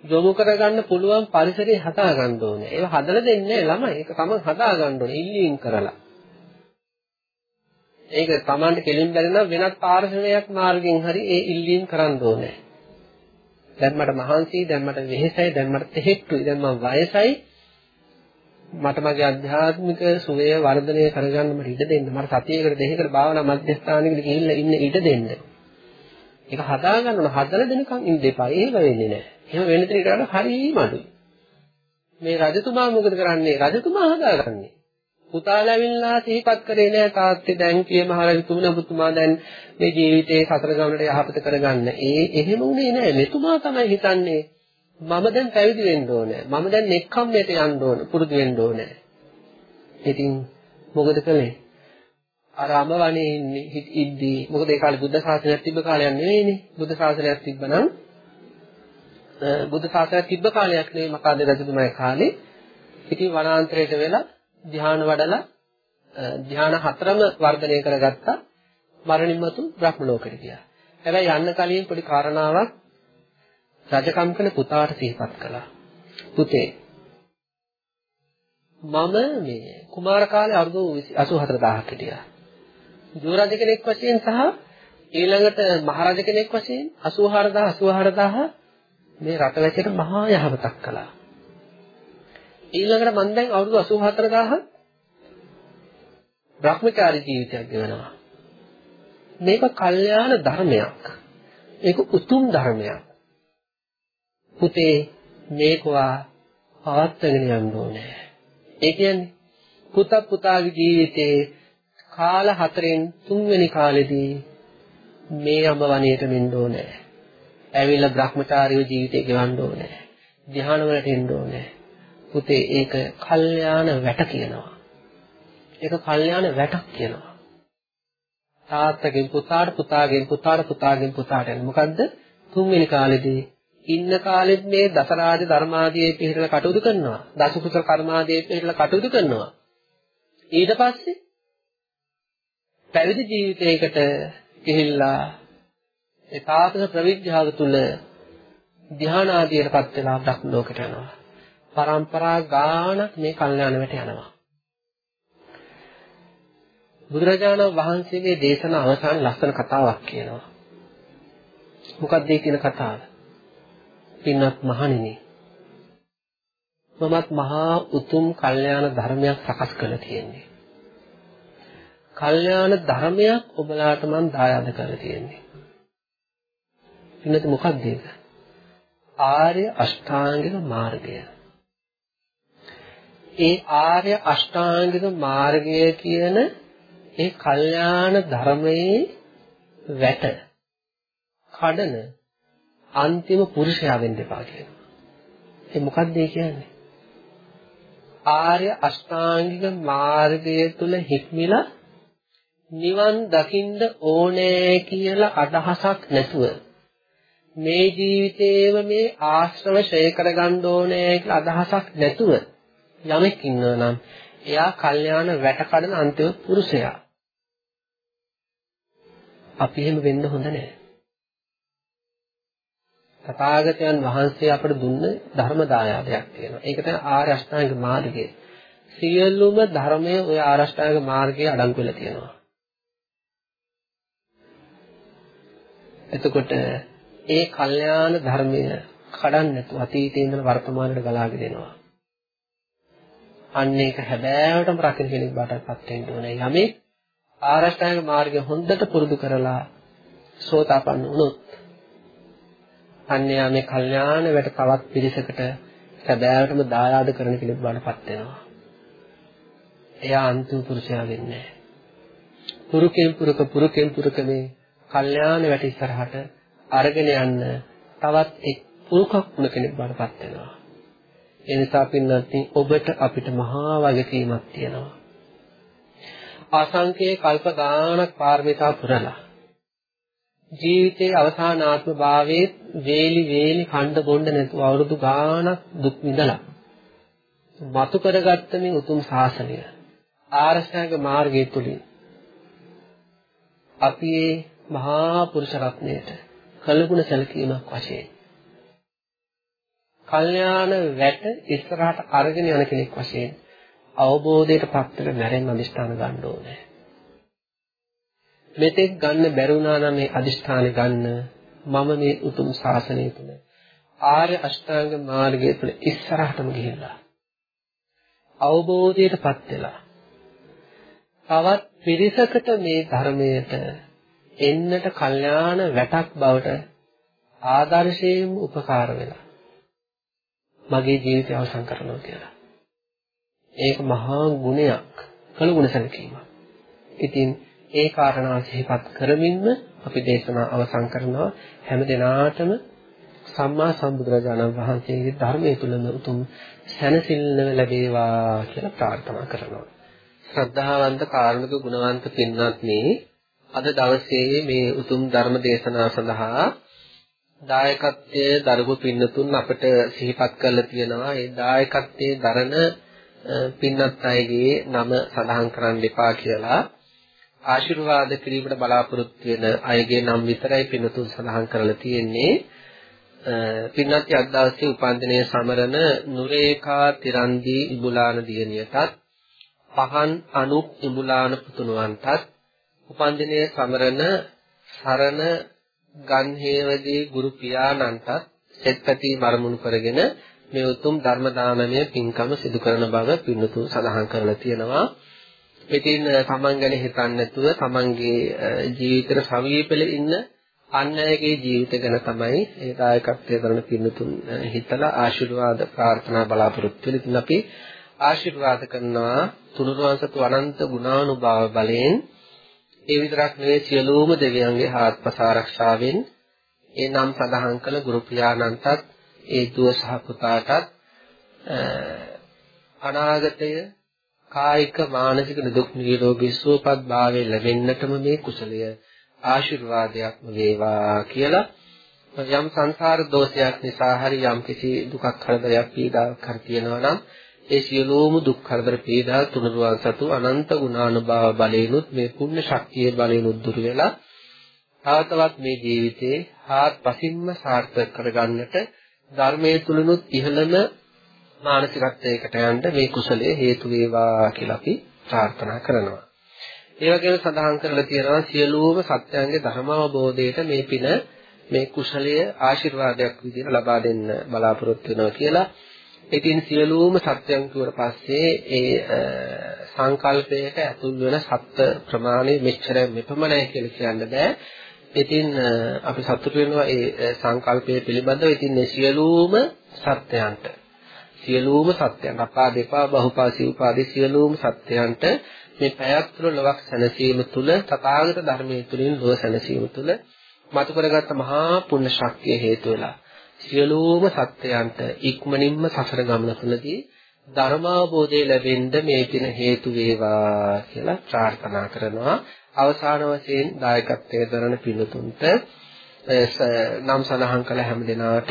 යොමු කරගන්න පුළුවන් පරිසරය හදා ගන්න ඕනේ. ඒව හදලා දෙන්නේ ළමයි. ඒක තමයි හදා ගන්න ඕනේ ඉල්ලීම් කරලා. ඒක Tamanට කෙලින් බැරි නම් වෙනත් පාර්ශවයක් මාර්ගෙන් හරි ඒ ඉල්ලීම් කරන්න ඕනේ. දැන් මට මහන්සි, දැන් මට වෙහෙසයි, දැන් මට තෙහෙට්ටුයි, දැන් මම වයසයි. මට මගේ අධ්‍යාත්මික සුවය වර්ධනය කරගන්න මට ඉඩ දෙන්න. මට සතියේකට දෙකකට භාවනා මධ්‍යස්ථානයකට ගිහිල්ලා ඉන්න ඉඩ දෙන්න. ඒක හදා ගන්න ඕන. හදලා දෙනකන් ඉන්න එපා. ඒක වෙන්නේ නැහැ. එහෙම වෙන තැනකට වඩා හරියම අඩුයි. මේ රජතුමා මොකද කරන්නේ? රජතුමා හදාගන්නේ. පුතාලා ඇවිල්ලා සිහිපත් කරේ නෑ තාත්තේ දැන් කිය මහරජතුමන ඔබතුමා දැන් මේ ජීවිතේ සතර ගමනට යහපත කරගන්න. ඒ එහෙම උනේ නෑ. මෙතුමා තමයි හිතන්නේ මම දැන් පැවිදි වෙන්න ඕනේ. මම දැන් නෙක්ඛම්මයට යන්න ඕනේ. පුරුදු වෙන්න ඕනේ. ඉතින් මොකද කළේ? අර අමවණේ ඉන්නේ ඉද්දී මොකද ඒ කාලේ බුද්ධ ශාසනයක් තිබ්බ කාලයක් නෙවෙයිනේ. බුද්ධ ශාසනයක් තිබ්බනම් බුද්ධ ශාසනයක් තිබ්බ කාලයක් නෙවෙයි මකාද රජතුමාගේ කාලේ. ඉතින් වනාන්තරයට වෙලා ධ්‍යාන වඩලා ධ්‍යාන හතරම වර්ධනය කරගත්තා. මරණින් මතු බ්‍රහ්ම ලෝකෙට ගියා. හැබැයි යන්න කලින් පොඩි කාරණාවක් රජකම් කළ පුතාට සිහිපත් කළා. පුතේ මම මේ කුමාර කාලේ අවුරුදු 84000ක් හිටියා. ජෝරජ කෙනෙක් වශයෙන් සහ ඊළඟට මහරජ කෙනෙක් වශයෙන් 84000 84000 මේ රටවැසියට මහා යහපතක් කළා. ඊළඟට මම දැන් අවුරුදු 84000 භ්‍රමචාරී ජීවිතයක් ගෙවනවා. මේක කල්යාණ ධර්මයක්. මේක උතුම් ධර්මයක්. පුතේ මේකවා පවත්වාගෙන යන්න ඕනේ. ඒ කියන්නේ පුතා පුතාගේ ජීවිතේ කාල හතරෙන් තුන්වෙනි කාලෙදී මේ අඹ වනයේට මෙන්න ඕනේ. ඇවිල්ලා Brahmacharya ජීවිතේ ගෙවන්න ඕනේ. ධ්‍යාන වලට එන්න ඕනේ. පුතේ ඒක කල්යාණ වැට කියනවා. ඒක කල්යාණ වැටක් කියනවා. තාත්තගෙන් පුතාට පුතාගෙන් පුතාට පුතාගෙන් පුතාට යන මොකද්ද? තුන්වෙනි කාලෙදී ඉන්න කාලෙත් මේ දසරාජ ධර්මාදී පිළිහෙල කටයුතු කරනවා. දසකුසල කර්මාදී පිළිහෙල කටයුතු කරනවා. ඊට පස්සේ පැවිදි ජීවිතයකට ගිහිල්ලා ඒ තාපස ප්‍රවිඥාව තුල ධ්‍යාන ආදියටපත් වෙලා බ්‍රහ්ම ලෝකයට යනවා. පරම්පරා ගානක් මේ කල්යාණ වැට යනවා. බුදුරජාණන් වහන්සේගේ දේශන අවසාන ලස්සන කතාවක් කියනවා. මොකක්ද ඒ කියන කතාව? පින්වත් මහණෙනි මමත් මහා උතුම් කල්යාණ ධර්මයක් සකස් කරලා තියෙන්නේ. කල්යාණ ධර්මයක් ඔබලාට මම දායාද කරලා තියෙන්නේ. ඉන්නත මොකක්ද ඒක? ආර්ය අෂ්ටාංගික මාර්ගය. ඒ ආර්ය අෂ්ටාංගික මාර්ගය කියන ඒ කල්යාණ ධර්මයේ වැට කඩන අන්තිම පුරුෂයා වෙන්න එපා කියනවා. ඒ මොකක්ද ඒ කියන්නේ? ආර්ය අෂ්ටාංගික මාර්ගය තුල හික්මිලා නිවන් දකින්න ඕනේ කියලා අදහසක් නැතුව මේ ජීවිතේම මේ ආශ්‍රව ශ්‍රේ කරගන්න ඕනේ කියලා අදහසක් නැතුව යමෙක් ඉන්නවා නම් එයා කල්යාණ වැට කඩන අන්තිම පුරුෂයා. අපි එහෙම වෙන්න හොඳ නැහැ. තථාගතයන් වහන්සේ අපට දුන්න ධර්ම දායාදයක් තියෙනවා. ඒක තමයි ආර්ය අෂ්ටාංග මාර්ගය. සියලුම ධර්මයේ ওই ආර්ය අෂ්ටාංග මාර්ගයේ අඩංගු වෙලා තියෙනවා. එතකොට ඒ කල්යාණ ධර්මය කඩන්න නැතුව අතීතේ ඉඳන් වර්තමානයට ගලාගෙන එනවා. අන්න ඒක හැබෑවටම රකින්න කෙනෙක් බාටපත් වෙන්න ඕනේ. යමේ ආරෂ්ඨාංග මාර්ගය හොඳට පුරුදු කරලා සෝතාපන්න වුණොත් අන්‍යයා මේ කල්යාණ වැට තවත් පිරිසකට සැබෑවටම දායාද කරන කෙනෙක් බවටපත් වෙනවා. එයා අන්තිම පුරුෂයා වෙන්නේ නැහැ. පුරුකෙන් පුරුක පුරුකෙන් පුරුක මේ කල්යාණ වැට ඉස්සරහට අරගෙන යන්න තවත් එක් පුරුකක් වුණ කෙනෙක් බවටපත් වෙනවා. ඒ නිසා පින්නත් ඔබට අපිට මහා වගකීමක් තියෙනවා. අසංකේ කල්ප ගානක් පාරමිතා පුරලා ජීවිතයේ අවසානාත්ම භාවයේ වේලි වේලි කණ්ඩ බොණ්ඩ නැතුව අවුරුදු ගාණක් දුක් විඳලා මතු කරගත්ත මේ උතුම් ශාසනය ආරෂ්ඨාංග මාර්ගය තුලින් අපි මේ මහා පුරුෂ රත්නයට කළගුණ සැලකීමක් වශයෙන් කල්යාණ වැට ඉස්සරහට අරගෙන යන කෙනෙක් වශයෙන් අවබෝධයට පත්තර මැරෙන්න අදිෂ්ඨාන ගන්න ඕනේ. මෙතෙක් ගන්න බැරුණා නම් මේ අදිෂ්ඨාන ගන්න මම මේ උතුම් ශාසනය තුල ආර්ය අෂ්ටාංග මාර්ගය තුල ඉස්සරහටම ගිහිල්ලා අවබෝධයටපත් වෙලා තවත් පිරිසකට මේ ධර්මයට එන්නට කල්යාණ වැටක් බවට ආදර්ශයෙන් උපකාර වෙලා මගේ ජීවිතය අවසන් කරනවා කියලා. ඒක මහා ගුණයක්, කළ ගුණ සැලකීමක්. ඉතින් ඒ කාරණා සිහිපත් කරමින්ම අපි දේශනා අවසන් කරනවා හැම දිනාටම සම්මා සම්බුදුරජාණන් වහන්සේගේ ධර්මයේ තුලම උතුම් සැනසෙල්ලම ලැබේවා කියලා ප්‍රාර්ථනා කරනවා. ශ්‍රද්ධාවන්ත කාරුණික ගුණවන්ත පින්වත්නි අද දවසේ මේ උතුම් ධර්ම දේශනාව සඳහා දායකත්වයේ දරපු පින්නතුන් අපට සිහිපත් කරලා තියෙනවා. ඒ දායකත්වයේ දරන පින්නත් අයගේ නම සඳහන් කරන්න එපා කියලා. ආශිර්වාද කිරීමට බලාපොරොත්තු වෙන අයගේ නම් විතරයි පින්නතුන් සඳහන් කරලා තියෙන්නේ. පින්නත් අද දවසේ උපන්දිනයේ සමරන නුරේකා තිරන්දි ඉබුලාන දියණියටත් පහන් අනුප් ඉබුලාන පුතුණුවන්ටත් උපන්දිනයේ සමරන සරණ ගන්හේවදී ගුරු පියාණන්ටත් සෙත්පති මරමුණු කරගෙන මේ උතුම් ධර්ම දානමය පින්කම සිදු කරන බව පින්නතුන් සඳහන් කරලා තියෙනවා. ඉතින් තමන් ගැන හිතන්නේ නැතුව තමන්ගේ ජීවිතේට සමීපෙල ඉන්න අන්‍යයේ ජීවිත ගැන තමයි ඒ දායකත්වයේ කරන පින්නතුන් හිතලා ආශිර්වාද ප්‍රාර්ථනා බලාපොරොත්තු වෙන ඉතින් අපි ආශිර්වාද කරනවා තුනුරුවන් සතු අනන්ත ගුණානුභාව බලයෙන් ඒ විතරක් නෙවෙයි සියලුම දෙවියන්ගේ හාත්පස ආරක්ෂාවෙන් ඒ නම් සඳහන් කළ ගුරු පියාණන්ටත් ඒ දුව සහ පුතාටත් අනාගතය කායික මානසික දුක් නිරෝගී සුවපත් භාවය ලැබෙන්නටම මේ කුසලය ආශිර්වාදයක්ම වේවා කියලා යම් සංසාර දෝෂයක් නිසා හරි යම් කිසි දුකක් කරදරයක් පීඩාවක් කර තියෙනවා නම් ඒ සියලුම දුක් කරදර පීඩා තුනරුවන් සතු අනන්ත ගුණානුභාව බලයෙන්ුත් මේ පුණ්‍ය ශක්තිය බලයෙන්ුත් දුර වෙලා තාතවත් මේ ජීවිතේ හාත්පසින්ම සාර්ථක කරගන්නට ධර්මයේ තුලනුත් ඉහළම මානසිකත්වයකට යන්න මේ කුසලයේ හේතු වේවා කියලා අපි ප්‍රාර්ථනා කරනවා. ඒ වගේම සඳහන් කරලා තියෙනවා සියලුම සත්‍යයන්ගේ ධර්ම අවබෝධයට මේ පින මේ කුසලය ආශිර්වාදයක් විදිහට ලබා දෙන්න බලාපොරොත්තු වෙනවා කියලා. ඉතින් සියලුම සත්‍යයන් කියවට පස්සේ ඒ සංකල්පයට ඇතුල් වෙන සත්‍ය ප්‍රමාණය මෙච්චර මෙපමණයි කියලා කියන්න බෑ. ඉතින් අපි සතුටු වෙනවා ඒ සංකල්පය පිළිබඳව. ඉතින් මේ සියලුම සත්‍යයන්ට සියලුම සත්‍යයන් අපා දෙපා බහුපා සිව්පාදී සියලුම සත්‍යයන්ට මේ පැයක් තුළ ලොවක් සැනසීම තුළ තථාගත ධර්මයේ තුලින් ලොව සැනසීම තුළ මතු කරගත්ත මහා පුණ්‍ය ශක්තිය හේතු වෙලා සියලුම සත්‍යයන්ට ඉක්මනින්ම සසර ගමන තුළදී ධර්මාවබෝධය ලැබෙන්න මේ පින හේතු වේවා කියලා ප්‍රාර්ථනා කරනවා. අවසාන වශයෙන් දායකත්වයේ දරන පින්තුන්ට නම් සඳහන් කළ හැම දිනාට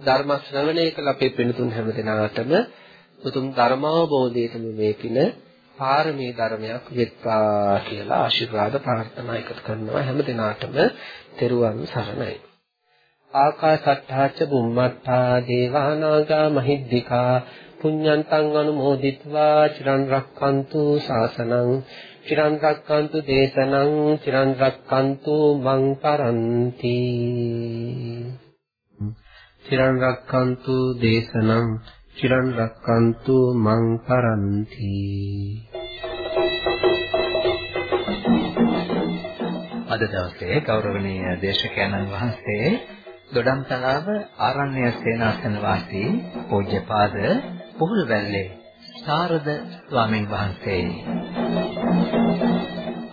ධර්ම ශ්‍රවණය කළ අපේ පින්තුන් හැම දිනාටම උතුම් ධර්මාවබෝධයට මේ පින පාරමී ධර්මයක් වෙත්වා කියලා ආශිර්වාද ප්‍රාර්ථනා එකතු කරනවා. හැම දිනාටම තෙරුවන් සරණයි. ආකාසට්ඨාච බුම්මට්ඨා දේවානාගා මහිද්దికා පුඤ්ඤන්තං අනුමෝදිත්වා චිරන් රක්칸තු ශාසනං චිරන් රක්칸තු දේශනං චිරන් රක්칸තු මං පරන්ති චිරන් රක්칸තු දේශනං චිරන් රක්칸තු මං පරන්ති අද දවසේ ගෞරවනීය දේශකයන්න් වහන්සේ දොඩම්තලාව ආරණ්‍ය සේනාසන වාසී පූජ්‍යපාද පුහුල්වැල්ලේ සාරද ස්වාමීන් වහන්සේ.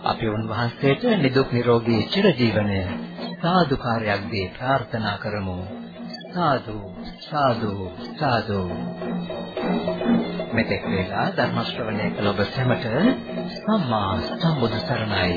අපි උන්වහන්සේට නිදුක් නිරෝගී චිරජීවනය සාදුකාරයක් දී ප්‍රාර්ථනා කරමු. සාදු සාදු සාදු. මෙතෙක් වේලා ධර්ම ශ්‍රවණය කළ ඔබ සැමට සම්මා සම්බුදු සරණයි.